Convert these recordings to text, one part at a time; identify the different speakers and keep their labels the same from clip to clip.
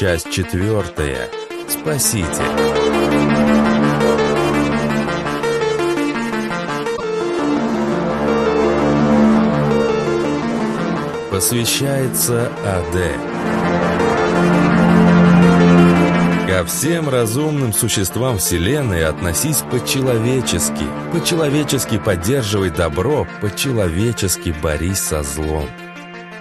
Speaker 1: Часть четвертая. Спаситель. Посвящается АД. Ко всем разумным существам Вселенной относись по-человечески. По-человечески поддерживай добро, по-человечески борись со злом.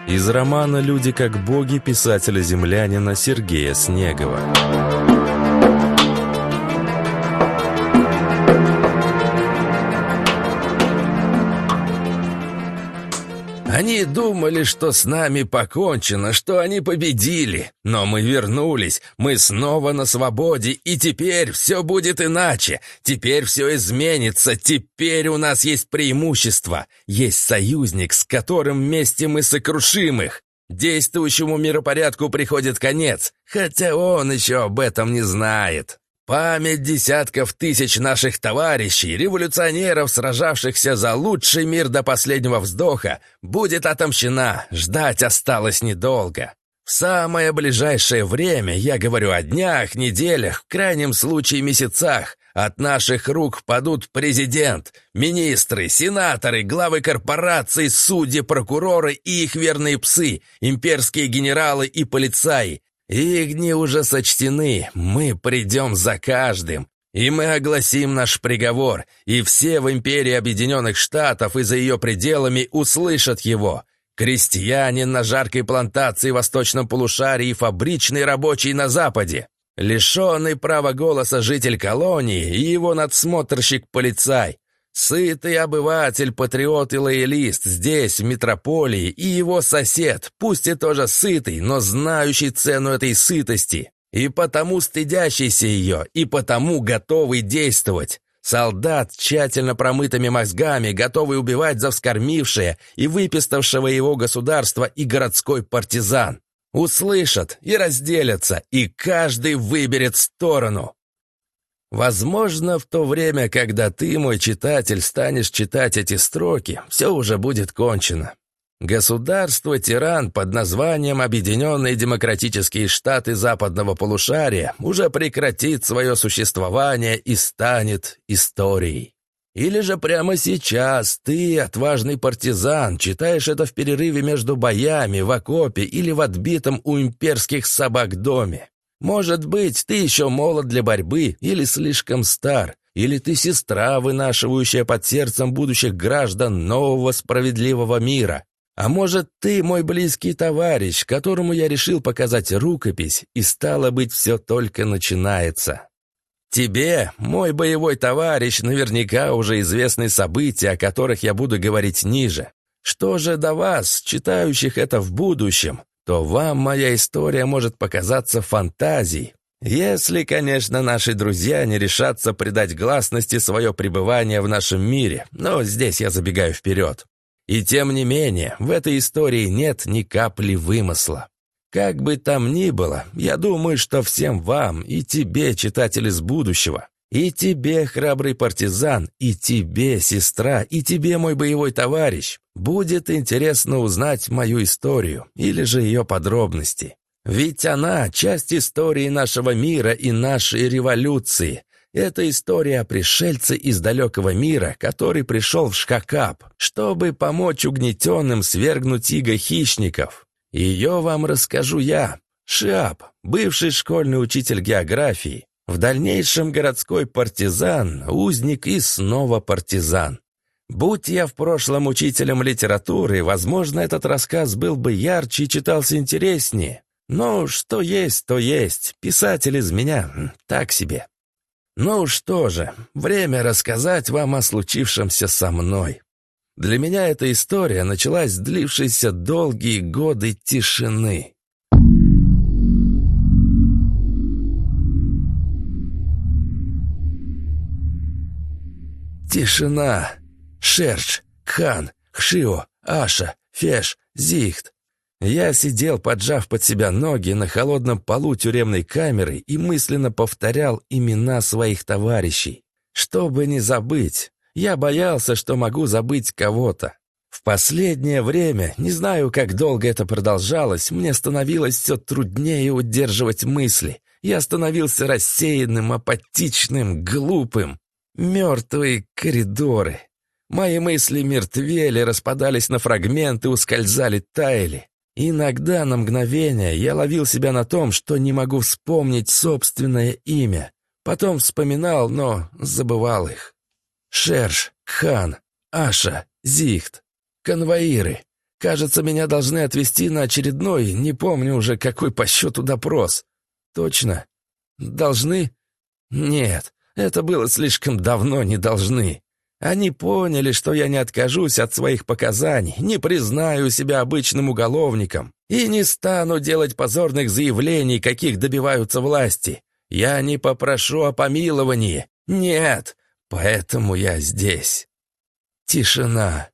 Speaker 1: Из романа «Люди как боги» писателя-землянина Сергея Снегова.
Speaker 2: Они думали, что с нами покончено, что они победили. Но мы вернулись, мы снова на свободе, и теперь все будет иначе. Теперь все изменится, теперь у нас есть преимущество. Есть союзник, с которым вместе мы сокрушим их. Действующему миропорядку приходит конец, хотя он еще об этом не знает. Память десятков тысяч наших товарищей, революционеров, сражавшихся за лучший мир до последнего вздоха, будет отомщена, ждать осталось недолго. В самое ближайшее время, я говорю о днях, неделях, в крайнем случае месяцах, от наших рук падут президент, министры, сенаторы, главы корпораций, судьи, прокуроры и их верные псы, имперские генералы и полицаи, их дни уже сочтены, мы придем за каждым, и мы огласим наш приговор, и все в империи Объединенных Штатов и за ее пределами услышат его. Крестьянин на жаркой плантации в восточном полушарии и фабричный рабочий на западе. Лишенный права голоса житель колонии и его надсмотрщик-полицай. Сытый обыватель, патриот и лоялист здесь, в метрополии, и его сосед, пусть и тоже сытый, но знающий цену этой сытости, и потому стыдящийся ее, и потому готовый действовать. Солдат, тщательно промытыми мозгами, готовый убивать за вскормившее и выпиставшего его государство и городской партизан. Услышат и разделятся, и каждый выберет сторону. Возможно, в то время, когда ты, мой читатель, станешь читать эти строки, все уже будет кончено. Государство-тиран под названием Объединенные Демократические Штаты Западного Полушария уже прекратит свое существование и станет историей. Или же прямо сейчас ты, отважный партизан, читаешь это в перерыве между боями, в окопе или в отбитом у имперских собак доме. Может быть, ты еще молод для борьбы или слишком стар, или ты сестра, вынашивающая под сердцем будущих граждан нового справедливого мира. А может, ты мой близкий товарищ, которому я решил показать рукопись, и стало быть, все только начинается. Тебе, мой боевой товарищ, наверняка уже известны события, о которых я буду говорить ниже. Что же до вас, читающих это в будущем, то вам моя история может показаться фантазией. Если, конечно, наши друзья не решатся придать гласности свое пребывание в нашем мире, но здесь я забегаю вперед. И тем не менее, в этой истории нет ни капли вымысла. Как бы там ни было, я думаю, что всем вам и тебе, читатель из будущего, и тебе, храбрый партизан, и тебе, сестра, и тебе, мой боевой товарищ, будет интересно узнать мою историю или же ее подробности. Ведь она — часть истории нашего мира и нашей революции. Это история о пришельце из далекого мира, который пришел в Шкакап, чтобы помочь угнетенным свергнуть иго хищников. Ее вам расскажу я, Шиап, бывший школьный учитель географии, в дальнейшем городской партизан, узник и снова партизан. Будь я в прошлом учителем литературы, возможно, этот рассказ был бы ярче и читался интереснее. Но что есть, то есть. Писатель из меня так себе. Ну что же, время рассказать вам о случившемся со мной. Для меня эта история началась длившейся долгие годы тишины. Тишина. Шерч, Кхан, Хшио, Аша, Феш, Зихт. Я сидел, поджав под себя ноги на холодном полу тюремной камеры и мысленно повторял имена своих товарищей. Чтобы не забыть, я боялся, что могу забыть кого-то. В последнее время, не знаю, как долго это продолжалось, мне становилось все труднее удерживать мысли. Я становился рассеянным, апатичным, глупым. Мертвые коридоры. Мои мысли мертвели, распадались на фрагменты, ускользали, таяли. Иногда на мгновение я ловил себя на том, что не могу вспомнить собственное имя. Потом вспоминал, но забывал их. Шерш, Хан, Аша, Зихт, конвоиры. Кажется, меня должны отвезти на очередной, не помню уже, какой по счету допрос. Точно? Должны? Нет, это было слишком давно, не должны. Они поняли, что я не откажусь от своих показаний, не признаю себя обычным уголовником и не стану делать позорных заявлений, каких добиваются власти. Я не попрошу о помиловании. Нет, поэтому я здесь. Тишина.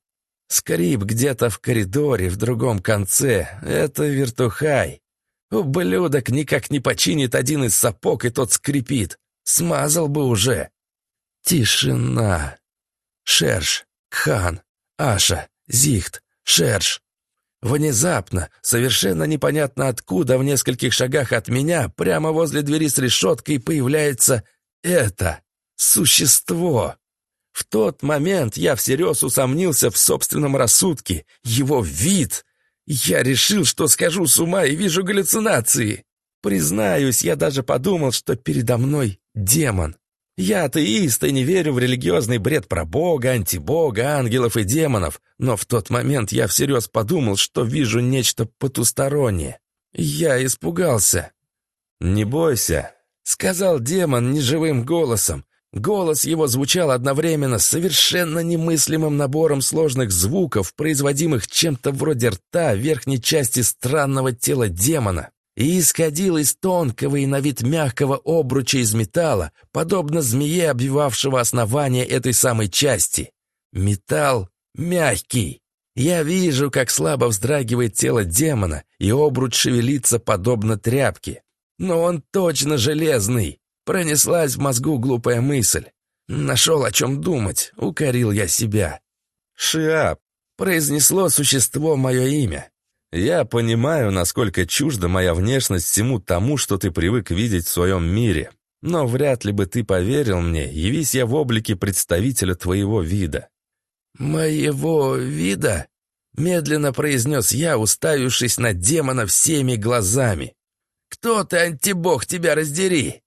Speaker 2: Скрип где-то в коридоре в другом конце. Это вертухай. Ублюдок никак не починит один из сапог, и тот скрипит. Смазал бы уже. Тишина. Шерш, Кхан, Аша, Зихт, Шерш. Внезапно, совершенно непонятно откуда, в нескольких шагах от меня, прямо возле двери с решеткой, появляется это существо. В тот момент я всерьез усомнился в собственном рассудке, его вид. Я решил, что схожу с ума и вижу галлюцинации. Признаюсь, я даже подумал, что передо мной демон. Я атеист и не верю в религиозный бред про Бога, антибога, ангелов и демонов, но в тот момент я всерьез подумал, что вижу нечто потустороннее. Я испугался. «Не бойся», — сказал демон неживым голосом. Голос его звучал одновременно совершенно немыслимым набором сложных звуков, производимых чем-то вроде рта верхней части странного тела демона и исходил из тонкого и на вид мягкого обруча из металла, подобно змее, обвивавшего основание этой самой части. Металл мягкий. Я вижу, как слабо вздрагивает тело демона, и обруч шевелится подобно тряпке. Но он точно железный. Пронеслась в мозгу глупая мысль. Нашел о чем думать, укорил я себя. «Шиап», — произнесло существо мое имя. Я понимаю, насколько чужда моя внешность всему тому, что ты привык видеть в своем мире. Но вряд ли бы ты поверил мне, явись я в облике представителя твоего вида». «Моего вида?» — медленно произнес я, уставившись на демона всеми глазами. «Кто ты, антибог, тебя раздери?»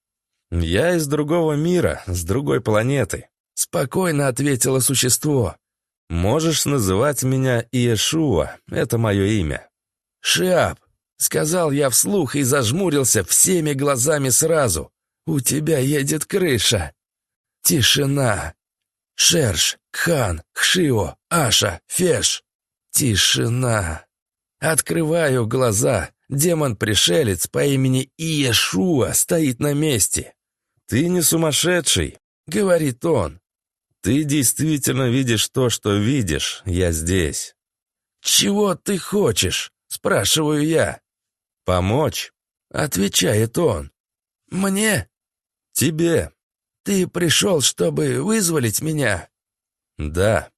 Speaker 2: «Я из другого мира, с другой планеты», — спокойно ответило существо. «Можешь называть меня Иешуа, это мое имя». «Шиап!» — сказал я вслух и зажмурился всеми глазами сразу. «У тебя едет крыша!» Тишина. Шерш, Кхан, Хшио, Аша, Феш. Тишина. Открываю глаза. Демон-пришелец по имени Иешуа стоит на месте. «Ты не сумасшедший», — говорит он. «Ты действительно видишь то, что видишь. Я здесь». «Чего ты хочешь?» Спрашиваю я. «Помочь?» — отвечает он. «Мне?» «Тебе». «Ты пришел, чтобы вызволить меня?» «Да».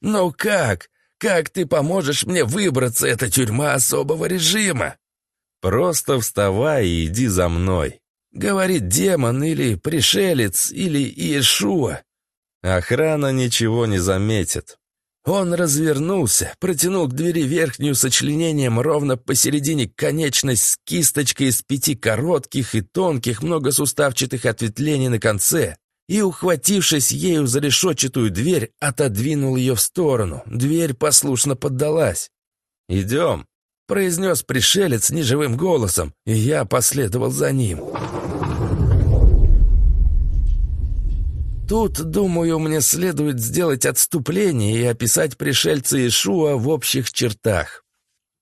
Speaker 2: «Ну как? Как ты поможешь мне выбраться, эта тюрьма особого режима?»
Speaker 1: «Просто вставай и иди за мной», —
Speaker 2: говорит демон или пришелец или Иешуа.
Speaker 1: «Охрана ничего не заметит.
Speaker 2: Он развернулся, протянул к двери верхнюю сочленением ровно посередине конечность с кисточкой из пяти коротких и тонких многосуставчатых ответвлений на конце и, ухватившись ею за решетчатую дверь, отодвинул ее в сторону. Дверь послушно поддалась. «Идем», — произнес пришелец неживым голосом, и я последовал за ним. Тут, думаю, мне следует сделать отступление и описать пришельца Ишуа в общих чертах.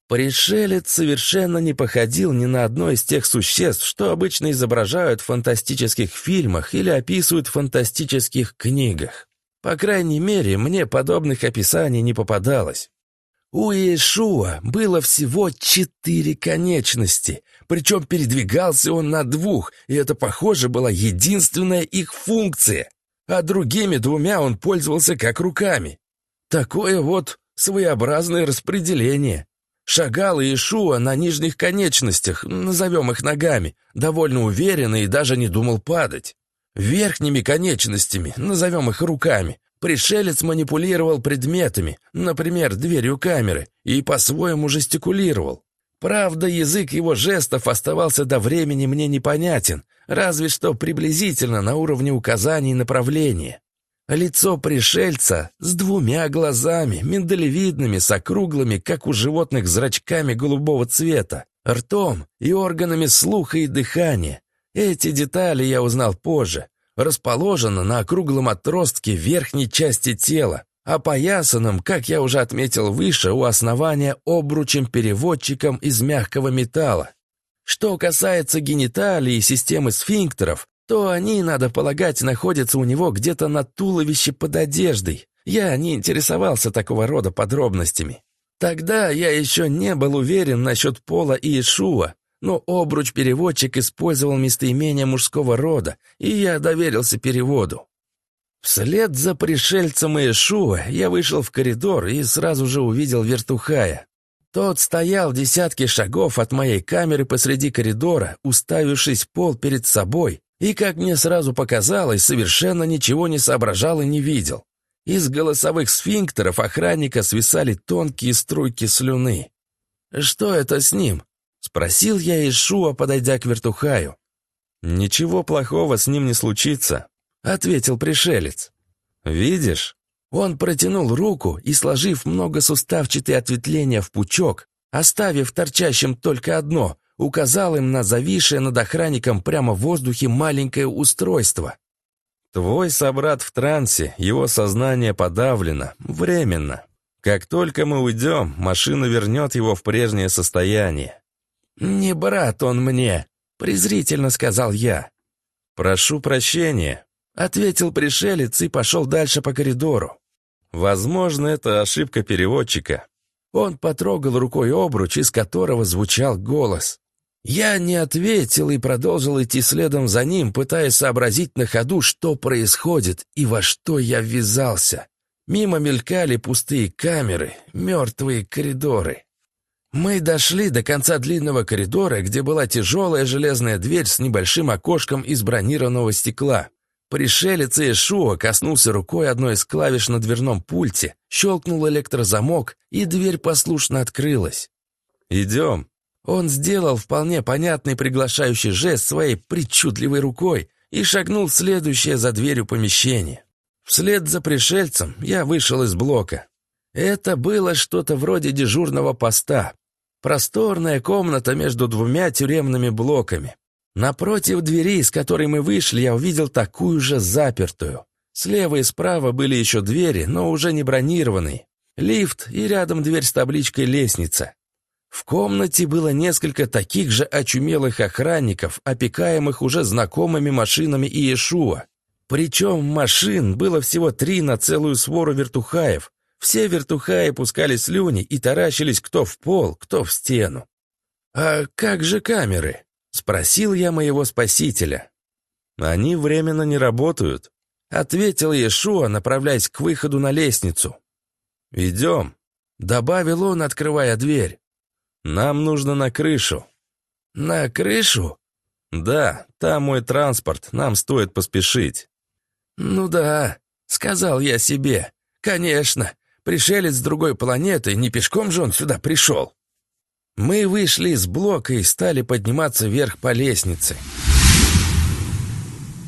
Speaker 2: Пришелец совершенно не походил ни на одно из тех существ, что обычно изображают в фантастических фильмах или описывают в фантастических книгах. По крайней мере, мне подобных описаний не попадалось. У Иешуа было всего четыре конечности, причем передвигался он на двух, и это, похоже, была единственная их функция а другими двумя он пользовался как руками. Такое вот Своеобразное распределение. Шагал Иешуа на нижних конечностях, назовем их ногами, довольно уверенно и даже не думал падать. Верхними конечностями, назовем их руками, пришелец манипулировал предметами, например, дверью камеры, и по-своему жестикулировал. Правда, язык его жестов оставался до времени мне непонятен, разве что приблизительно на уровне указаний направления. Лицо пришельца с двумя глазами, миндалевидными, с округлыми, как у животных, зрачками голубого цвета, ртом и органами слуха и дыхания. Эти детали я узнал позже. Расположено на округлом отростке верхней части тела, опоясанном, как я уже отметил выше, у основания обручем-переводчиком из мягкого металла. Что касается гениталий и системы сфинктеров, то они, надо полагать, находятся у него где-то на туловище под одеждой. Я не интересовался такого рода подробностями. Тогда я еще не был уверен насчет пола Иешуа, но обруч-переводчик использовал местоимение мужского рода, и я доверился переводу. Вслед за пришельцем Иешуа я вышел в коридор и сразу же увидел вертухая. Тот стоял десятки шагов от моей камеры посреди коридора, уставившись пол перед собой, и, как мне сразу показалось, совершенно ничего не соображал и не видел. Из голосовых сфинктеров охранника свисали тонкие струйки слюны. «Что это с ним?» — спросил я Ишуа, подойдя к вертухаю.
Speaker 1: «Ничего плохого с ним не случится», — ответил пришелец. «Видишь?»
Speaker 2: Он протянул руку и, сложив многосуставчатые ответвления в пучок, оставив торчащим только одно, указал им на зависшее над охранником прямо в воздухе маленькое устройство.
Speaker 1: «Твой собрат в трансе, его сознание подавлено, временно. Как только мы уйдем, машина вернет его в прежнее состояние».
Speaker 2: «Не брат он мне», — презрительно сказал я.
Speaker 1: «Прошу прощения», — ответил пришелец и пошел дальше по коридору. «Возможно, это ошибка переводчика».
Speaker 2: Он потрогал рукой обруч, из которого звучал голос. Я не ответил и продолжил идти следом за ним, пытаясь сообразить на ходу, что происходит и во что я ввязался. Мимо мелькали пустые камеры, мертвые коридоры. Мы дошли до конца длинного коридора, где была тяжелая железная дверь с небольшим окошком из бронированного стекла. Пришелец Ишуа коснулся рукой одной из клавиш на дверном пульте, щелкнул электрозамок, и дверь послушно открылась.
Speaker 1: «Идем»,
Speaker 2: он сделал вполне понятный приглашающий жест своей причудливой рукой и шагнул в следующее за дверью помещение. Вслед за пришельцем я вышел из блока. Это было что-то вроде дежурного поста. Просторная комната между двумя тюремными блоками. Напротив двери, из которой мы вышли, я увидел такую же запертую. Слева и справа были еще двери, но уже не бронированные. Лифт и рядом дверь с табличкой «Лестница». В комнате было несколько таких же очумелых охранников, опекаемых уже знакомыми машинами Иешуа. Причем машин было всего три на целую свору вертухаев. Все вертухаи пускали слюни и таращились кто в пол, кто в стену. «А как же камеры?» — спросил я моего спасителя.
Speaker 1: «Они временно не работают», —
Speaker 2: ответил Иешуа, направляясь к выходу на лестницу.
Speaker 1: «Идем», — добавил он, открывая дверь. Нам нужно на крышу».
Speaker 2: «На крышу?»
Speaker 1: «Да, там мой транспорт, нам стоит поспешить».
Speaker 2: «Ну да», — сказал я себе. «Конечно, пришелец с другой планеты, не пешком же он сюда пришел». Мы вышли из блока и стали подниматься вверх по лестнице.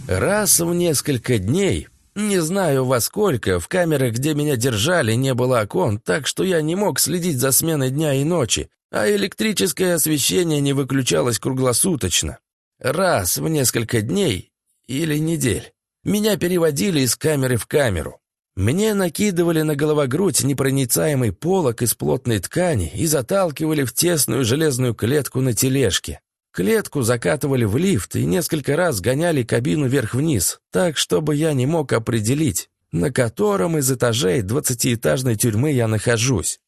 Speaker 2: Раз в несколько дней, не знаю во сколько, в камерах, где меня держали, не было окон, так что я не мог следить за сменой дня и ночи, а электрическое освещение не выключалось круглосуточно. Раз в несколько дней или недель меня переводили из камеры в камеру. Мне накидывали на головогрудь непроницаемый полог из плотной ткани и заталкивали в тесную железную клетку на тележке. Клетку закатывали в лифт и несколько раз гоняли кабину вверх-вниз, так, чтобы я не мог определить, на котором из этажей двадцатиэтажной тюрьмы я нахожусь.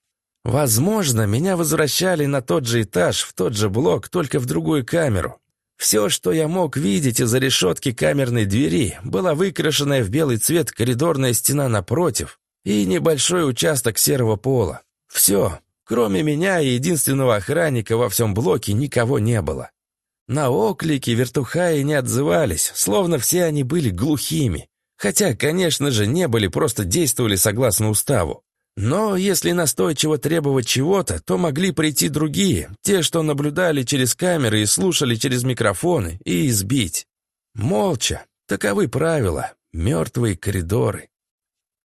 Speaker 2: Возможно, меня возвращали на тот же этаж, в тот же блок, только в другую камеру. Все, что я мог видеть из-за решетки камерной двери, была выкрашенная в белый цвет коридорная стена напротив
Speaker 1: и небольшой участок серого пола. Все, кроме меня и единственного охранника во всем блоке никого не было. На оклики вертухаи не отзывались, словно все они были глухими. Хотя, конечно же, не были, просто действовали согласно уставу. Но если настойчиво требовать чего-то, то могли прийти другие, те, что наблюдали через камеры и слушали через микрофоны, и избить. Молча. Таковы правила. Мертвые коридоры.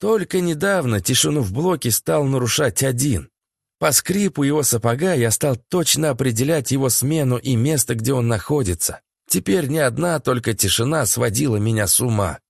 Speaker 1: Только недавно тишину в блоке стал нарушать один. По скрипу его сапога я стал точно определять его смену и место, где он находится. Теперь ни одна только тишина сводила меня с ума.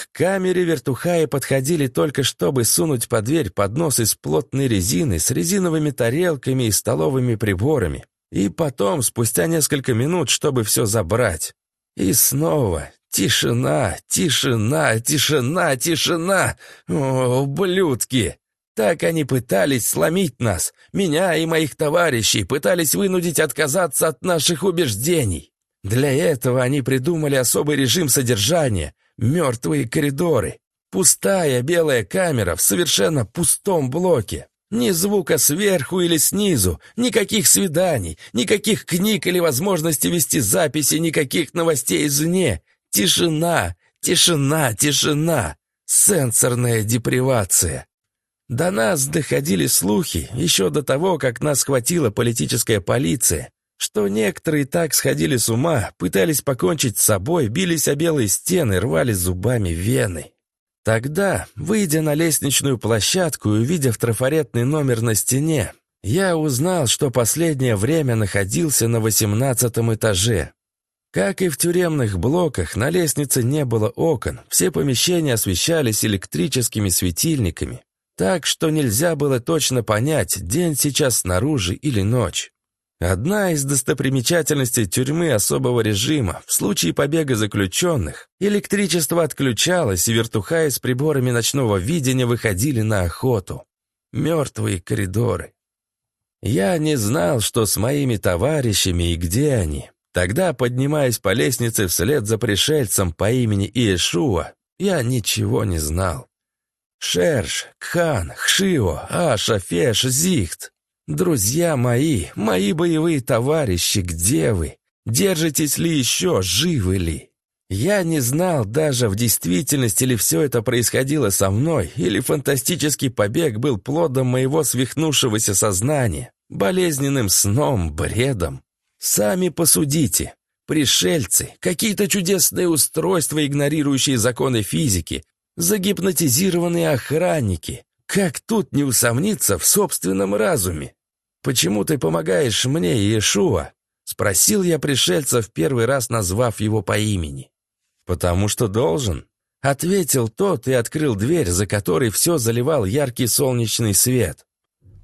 Speaker 1: К камере вертухаи подходили только, чтобы сунуть под дверь поднос из плотной резины с резиновыми тарелками и столовыми приборами. И потом, спустя несколько минут, чтобы все забрать. И снова тишина, тишина, тишина, тишина. О, ублюдки! Так они пытались сломить нас, меня и моих товарищей, пытались вынудить отказаться от наших убеждений. Для этого они придумали особый режим содержания — мертвые коридоры. Пустая белая камера в совершенно пустом блоке. Ни звука сверху или снизу, никаких свиданий, никаких книг или возможности вести записи, никаких новостей извне. Тишина, тишина, тишина. Сенсорная депривация. До нас доходили слухи еще до того, как нас схватила политическая полиция, что некоторые так сходили с ума, пытались покончить с собой, бились о белые стены, рвали зубами вены. Тогда, выйдя на лестничную площадку и увидев трафаретный номер на стене, я узнал, что последнее время находился на восемнадцатом этаже. Как и в тюремных блоках, на лестнице не было окон, все помещения освещались электрическими светильниками, так что нельзя было точно понять, день сейчас снаружи или ночь. Одна из достопримечательностей тюрьмы особого режима. В случае побега заключенных электричество отключалось, и вертухаи с приборами ночного видения выходили на охоту. Мертвые коридоры. Я не знал, что с моими товарищами и где они. Тогда, поднимаясь по лестнице вслед за пришельцем по имени Иешуа, я ничего не знал. Шерш, Кхан, Хшио, Аша, Феш, Зихт. «Друзья мои, мои боевые товарищи, где вы? Держитесь ли еще, живы ли?» Я не знал даже, в действительности ли все это происходило со мной, или фантастический побег был плодом моего свихнувшегося сознания, болезненным сном, бредом. Сами посудите. Пришельцы, какие-то чудесные устройства, игнорирующие законы физики, загипнотизированные охранники. Как тут не усомниться в собственном разуме? «Почему ты помогаешь мне, Иешуа?» — спросил я пришельца, в первый раз назвав его по имени. «Потому что должен», — ответил тот и открыл дверь, за которой все заливал яркий солнечный свет.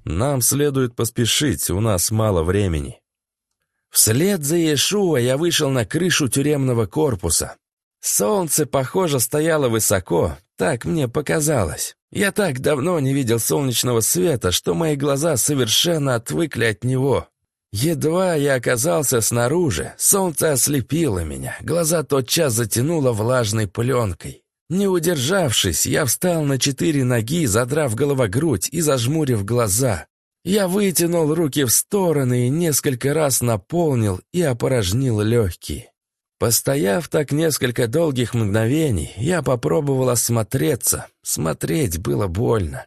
Speaker 1: «Нам следует поспешить, у нас мало времени». Вслед за Иешуа я вышел на крышу тюремного корпуса. Солнце, похоже, стояло высоко, так мне показалось. Я так давно не видел солнечного света, что мои глаза совершенно отвыкли от него. Едва я оказался снаружи, солнце ослепило меня, глаза тотчас затянуло влажной пленкой. Не удержавшись, я встал на четыре ноги, задрав головогрудь и зажмурив глаза. Я вытянул руки в стороны и несколько раз наполнил и опорожнил легкие. Постояв так несколько долгих мгновений, я попробовал осмотреться. Смотреть было больно.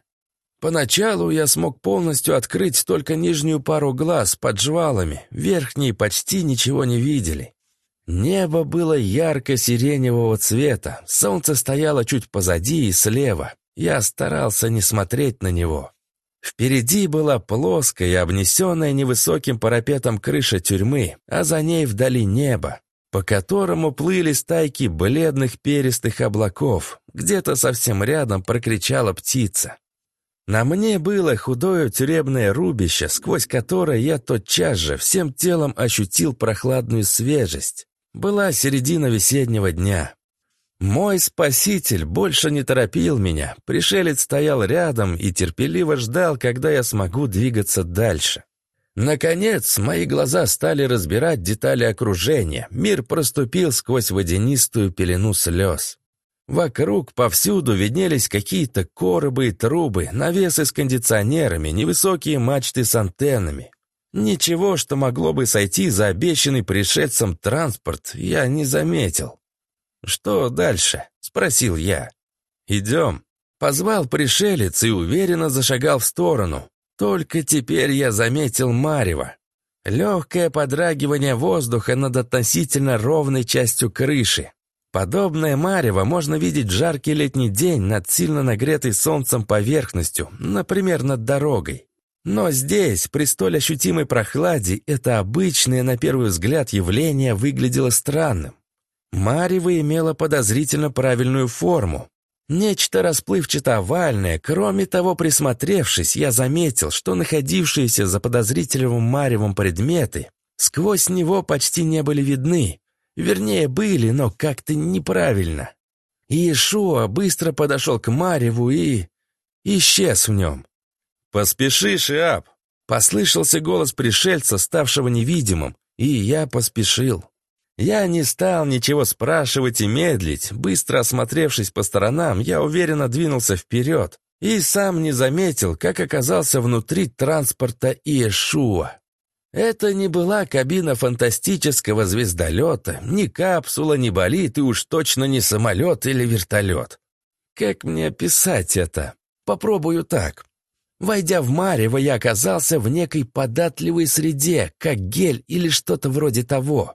Speaker 1: Поначалу я смог полностью открыть только нижнюю пару глаз под жвалами, верхние почти ничего не видели. Небо было ярко-сиреневого цвета, солнце стояло чуть позади и слева. Я старался не смотреть на него. Впереди была плоская, обнесенная невысоким парапетом крыша тюрьмы, а за ней вдали небо по которому плыли стайки бледных перистых облаков. Где-то совсем рядом прокричала птица. На мне было худое тюремное рубище, сквозь которое я тотчас же всем телом ощутил прохладную свежесть. Была середина весеннего дня. Мой спаситель больше не торопил меня. Пришелец стоял рядом и терпеливо ждал, когда я смогу двигаться дальше. Наконец, мои глаза стали разбирать детали окружения. Мир проступил сквозь водянистую пелену слез. Вокруг повсюду виднелись какие-то коробы и трубы, навесы с кондиционерами, невысокие мачты с антеннами. Ничего, что могло бы сойти за обещанный пришельцем транспорт, я не заметил. «Что дальше?» — спросил я. «Идем». Позвал пришелец и уверенно зашагал в сторону. Только теперь я заметил Марева. Легкое подрагивание воздуха над относительно ровной частью крыши. Подобное марево можно видеть в жаркий летний день над сильно нагретой солнцем поверхностью, например, над дорогой. Но здесь, при столь ощутимой прохладе, это обычное, на первый взгляд, явление выглядело странным. Марево имело подозрительно правильную форму. Нечто расплывчато-овальное, кроме того, присмотревшись, я заметил, что находившиеся за подозрительным маревом предметы сквозь него почти не были видны. Вернее, были, но как-то неправильно. Иешуа быстро подошел к Мареву и... исчез в нем. «Поспеши, Шиап!» Послышался голос пришельца, ставшего невидимым, и я поспешил. Я не стал ничего спрашивать и медлить. Быстро осмотревшись по сторонам, я уверенно двинулся вперед и сам не заметил, как оказался внутри транспорта Иешуа. Это не была кабина фантастического звездолета, ни капсула, ни болит, и уж точно не самолет или вертолет. Как мне описать это? Попробую так. Войдя в Марево, я оказался в некой податливой среде, как гель или что-то вроде того.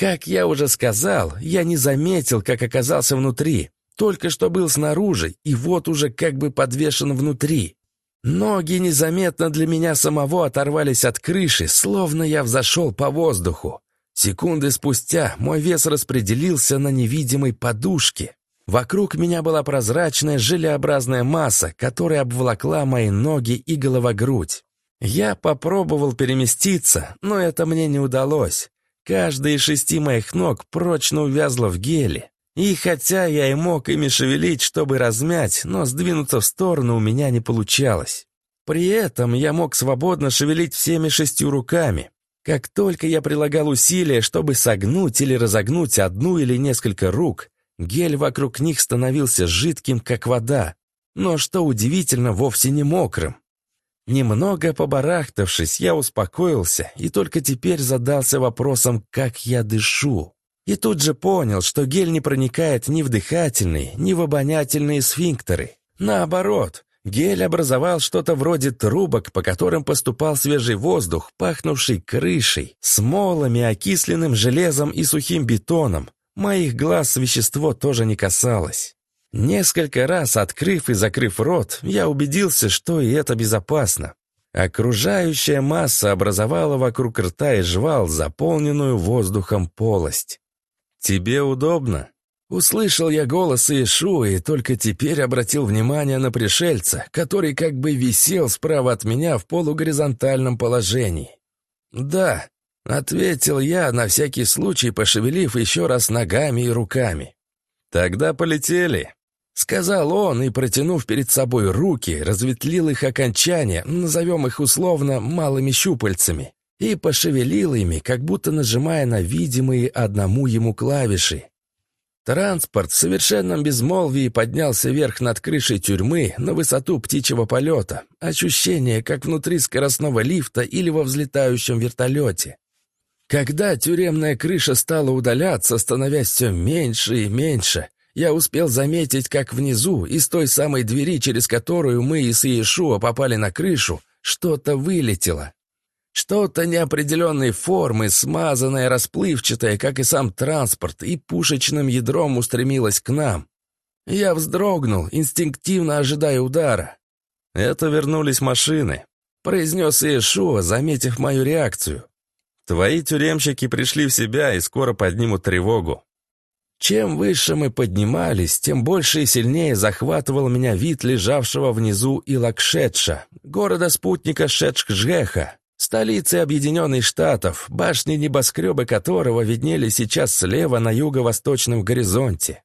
Speaker 1: Как я уже сказал, я не заметил, как оказался внутри. Только что был снаружи, и вот уже как бы подвешен внутри. Ноги незаметно для меня самого оторвались от крыши, словно я взошел по воздуху. Секунды спустя мой вес распределился на невидимой подушке. Вокруг меня была прозрачная желеобразная масса, которая обволокла мои ноги и головогрудь. Я попробовал переместиться, но это мне не удалось. Каждая из шести моих ног прочно увязла в геле. И хотя я и мог ими шевелить, чтобы размять, но сдвинуться в сторону у меня не получалось. При этом я мог свободно шевелить всеми шестью руками. Как только я прилагал усилия, чтобы согнуть или разогнуть одну или несколько рук, Гель вокруг них становился жидким, как вода, но, что удивительно, вовсе не мокрым. Немного побарахтавшись, я успокоился и только теперь задался вопросом, как я дышу. И тут же понял, что гель не проникает ни в дыхательные, ни в обонятельные сфинктеры. Наоборот, гель образовал что-то вроде трубок, по которым поступал свежий воздух, пахнувший крышей, смолами, окисленным железом и сухим бетоном, Моих глаз вещество тоже не касалось. Несколько раз, открыв и закрыв рот, я убедился, что и это безопасно. Окружающая масса образовала вокруг рта и жвал заполненную воздухом полость. «Тебе удобно?» Услышал я голос Иешуа и только теперь обратил внимание на пришельца, который как бы висел справа от меня в полугоризонтальном положении. «Да», Ответил я, на всякий случай пошевелив еще раз ногами и руками. «Тогда полетели», — сказал он и, протянув перед собой руки, разветвлил их окончания, назовем их условно малыми щупальцами, и пошевелил ими, как будто нажимая на видимые одному ему клавиши. Транспорт в совершенном безмолвии поднялся вверх над крышей тюрьмы на высоту птичьего полета. Ощущение, как внутри скоростного лифта или во взлетающем вертолете. Когда тюремная крыша стала удаляться, становясь все меньше и меньше, я успел заметить, как внизу, из той самой двери, через которую мы и с Иешуа попали на крышу, что-то вылетело. Что-то неопределенной формы, смазанное, расплывчатое, как и сам транспорт, и пушечным ядром устремилось к нам. Я вздрогнул, инстинктивно ожидая удара. «Это вернулись машины», — произнес Иешуа, заметив мою реакцию. Твои тюремщики пришли в себя и скоро поднимут тревогу. Чем выше мы поднимались, тем больше и сильнее захватывал меня вид лежавшего внизу Илакшетша, города-спутника Шетшкжеха, столицы Объединенных Штатов, башни небоскребы которого виднели сейчас слева на юго-восточном горизонте.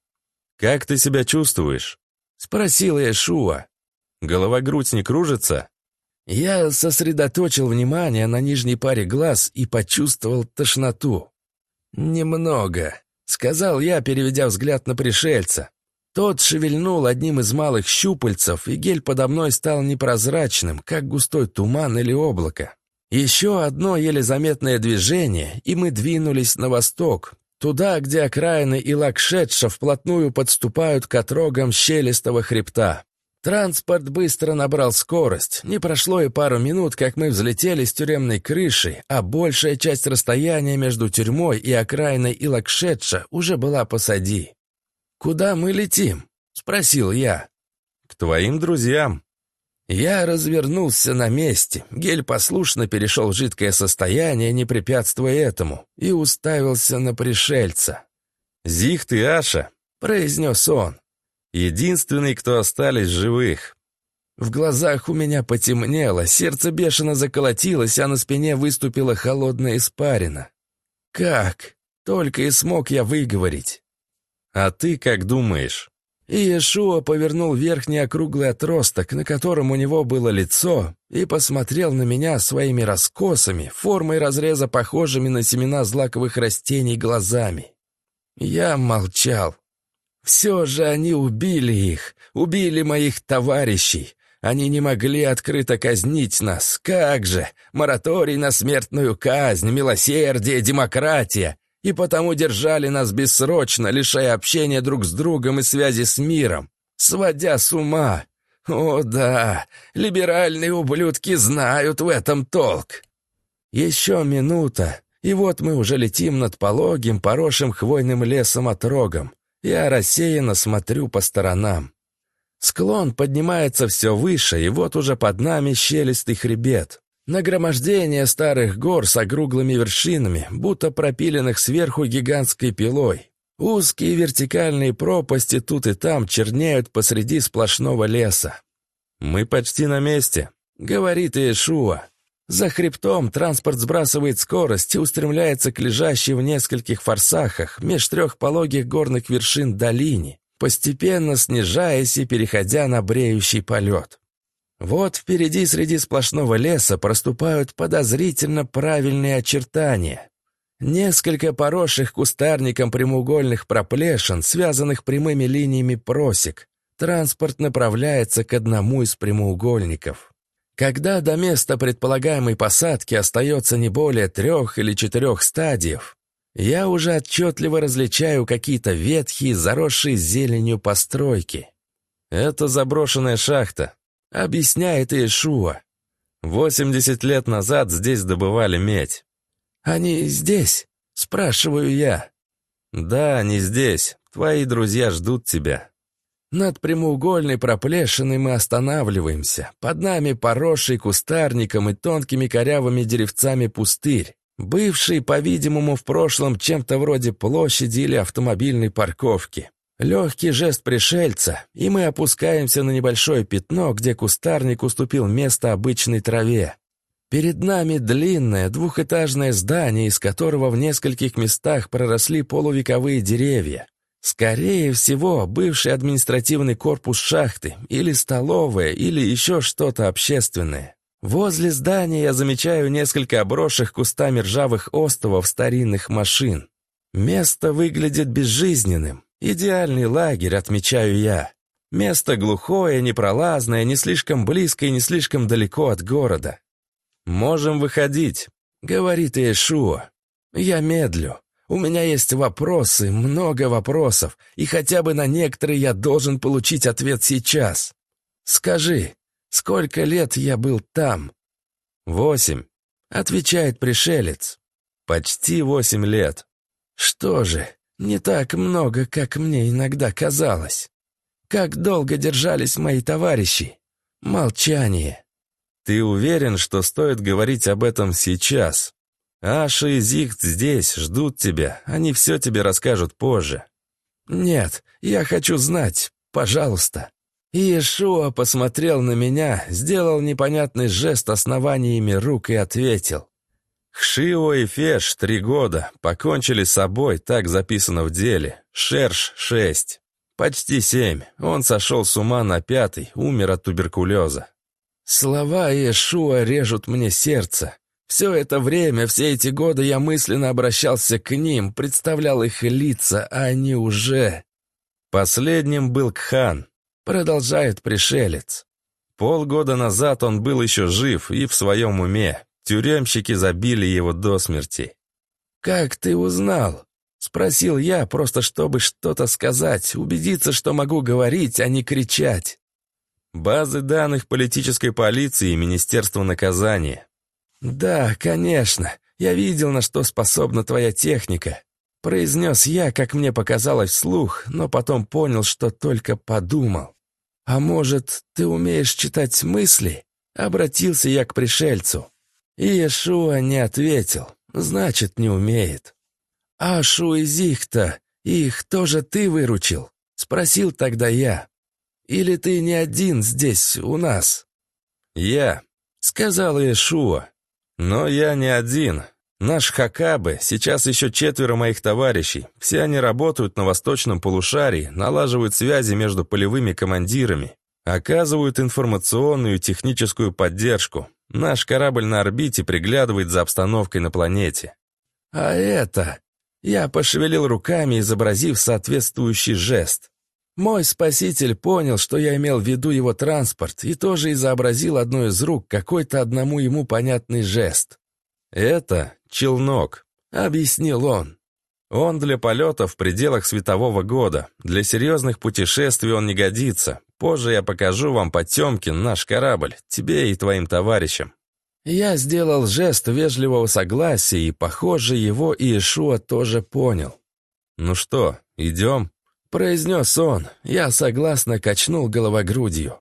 Speaker 1: «Как ты себя чувствуешь?» — спросил Иешуа. «Голова-грудь не кружится?» Я сосредоточил внимание на нижней паре глаз и почувствовал тошноту. «Немного», — сказал я, переведя взгляд на пришельца. Тот шевельнул одним из малых щупальцев, и гель подо мной стал непрозрачным, как густой туман или облако. Еще одно еле заметное движение, и мы двинулись на восток, туда, где окраины и Лакшетша вплотную подступают к отрогам щелистого хребта. Транспорт быстро набрал скорость. Не прошло и пару минут, как мы взлетели с тюремной крыши, а большая часть расстояния между тюрьмой и окраиной Илакшетша уже была посади. «Куда мы летим?» — спросил я.
Speaker 2: «К твоим друзьям».
Speaker 1: Я развернулся на месте. Гель послушно перешел в жидкое состояние, не препятствуя этому, и уставился на пришельца.
Speaker 2: «Зихт и Аша», — произнес он. Единственный, кто остались живых.
Speaker 1: В глазах у меня потемнело, сердце бешено заколотилось, а на спине выступила холодная испарина. Как? Только и смог я выговорить.
Speaker 2: А ты как думаешь?
Speaker 1: И Иешуа повернул верхний округлый отросток, на котором у него было лицо, и посмотрел на меня своими раскосами, формой разреза похожими на семена злаковых растений глазами. Я молчал. Все же они убили их, убили моих товарищей. Они не могли открыто казнить нас. Как же? Мораторий на смертную казнь, милосердие, демократия. И потому держали нас бессрочно, лишая общения друг с другом и связи с миром, сводя с ума. О да, либеральные ублюдки знают в этом толк. Еще минута, и вот мы уже летим над пологим, поросшим хвойным лесом отрогом. Я рассеянно смотрю по сторонам. Склон поднимается все выше, и вот уже под нами щелистый хребет. Нагромождение старых гор с округлыми вершинами, будто пропиленных сверху гигантской пилой. Узкие вертикальные пропасти тут и там чернеют посреди сплошного леса.
Speaker 2: «Мы почти на месте», —
Speaker 1: говорит Иешуа. За хребтом транспорт сбрасывает скорость и устремляется к лежащей в нескольких форсахах меж трех пологих горных вершин долине, постепенно снижаясь и переходя на бреющий полет. Вот впереди среди сплошного леса проступают подозрительно правильные очертания. Несколько поросших кустарником прямоугольных проплешин, связанных прямыми линиями просек. Транспорт направляется к одному из прямоугольников. Когда до места предполагаемой посадки остается не более трех или четырех стадиев, я уже отчетливо различаю какие-то ветхие, заросшие зеленью постройки.
Speaker 2: Это заброшенная шахта, объясняет Иешуа. Восемьдесят лет назад здесь добывали медь.
Speaker 1: «Они здесь?» — спрашиваю я.
Speaker 2: «Да, они здесь. Твои друзья ждут тебя».
Speaker 1: Над прямоугольной проплешиной мы останавливаемся. Под нами поросший кустарником и тонкими корявыми деревцами пустырь, бывший, по-видимому, в прошлом чем-то вроде площади или автомобильной парковки. Легкий жест пришельца, и мы опускаемся на небольшое пятно, где кустарник уступил место обычной траве. Перед нами длинное двухэтажное здание, из которого в нескольких местах проросли полувековые деревья. Скорее всего, бывший административный корпус шахты, или столовая, или еще что-то общественное. Возле здания я замечаю несколько обросших кустами ржавых остовов старинных машин. Место выглядит безжизненным. Идеальный лагерь, отмечаю я. Место глухое, непролазное, не слишком близко и не слишком далеко от города. «Можем выходить», — говорит Иешуа. Я медлю. У меня есть вопросы, много вопросов, и хотя бы на некоторые я должен получить ответ сейчас. Скажи, сколько лет я был там?»
Speaker 2: «Восемь», —
Speaker 1: отвечает пришелец.
Speaker 2: «Почти восемь лет».
Speaker 1: «Что же, не так много, как мне иногда казалось. Как долго держались мои товарищи? Молчание».
Speaker 2: «Ты уверен, что стоит говорить об этом сейчас?» Аша и Зигт здесь, ждут тебя. Они все тебе расскажут позже».
Speaker 1: «Нет, я хочу знать. Пожалуйста». Иешуа посмотрел на меня, сделал непонятный жест основаниями рук и ответил.
Speaker 2: Хшио и Феш три года, покончили с собой, так записано в деле. Шерш шесть. Почти семь. Он сошел с ума на пятый, умер от туберкулеза.
Speaker 1: Слова Иешуа режут мне сердце. Все это время, все эти годы я мысленно обращался к ним, представлял их лица, а они уже... Последним был Кхан. Продолжает пришелец. Полгода назад он был еще жив и в своем уме. Тюремщики забили его до смерти. «Как ты узнал?» — спросил я, просто чтобы что-то сказать, убедиться, что могу говорить, а не кричать. Базы данных политической полиции и Министерства наказания. «Да, конечно. Я видел, на что способна твоя техника», — произнес я, как мне показалось вслух, но потом понял, что только подумал. «А может, ты умеешь читать мысли?» Обратился я к пришельцу. Иешуа не ответил. Значит, не умеет. «Ашу и Зихта, их тоже ты выручил?» Спросил тогда я. «Или ты не один здесь, у нас?» «Я», — сказал Иешуа. «Но я не один. Наш Хакабы, сейчас еще четверо моих товарищей. Все они работают на восточном полушарии, налаживают связи между полевыми командирами, оказывают информационную и техническую поддержку. Наш корабль на орбите приглядывает за обстановкой на планете. А это... Я пошевелил руками, изобразив соответствующий жест. Мой спаситель понял, что я имел в виду его транспорт, и тоже изобразил одну из рук какой-то одному ему понятный жест. «Это челнок», — объяснил он. «Он для полета в пределах светового года. Для серьезных путешествий он не годится. Позже я покажу вам, Потемкин, наш корабль, тебе и твоим товарищам». Я сделал жест вежливого согласия, и, похоже, его Иешуа тоже понял. «Ну что, идем?» — произнес он. Я согласно качнул головогрудью.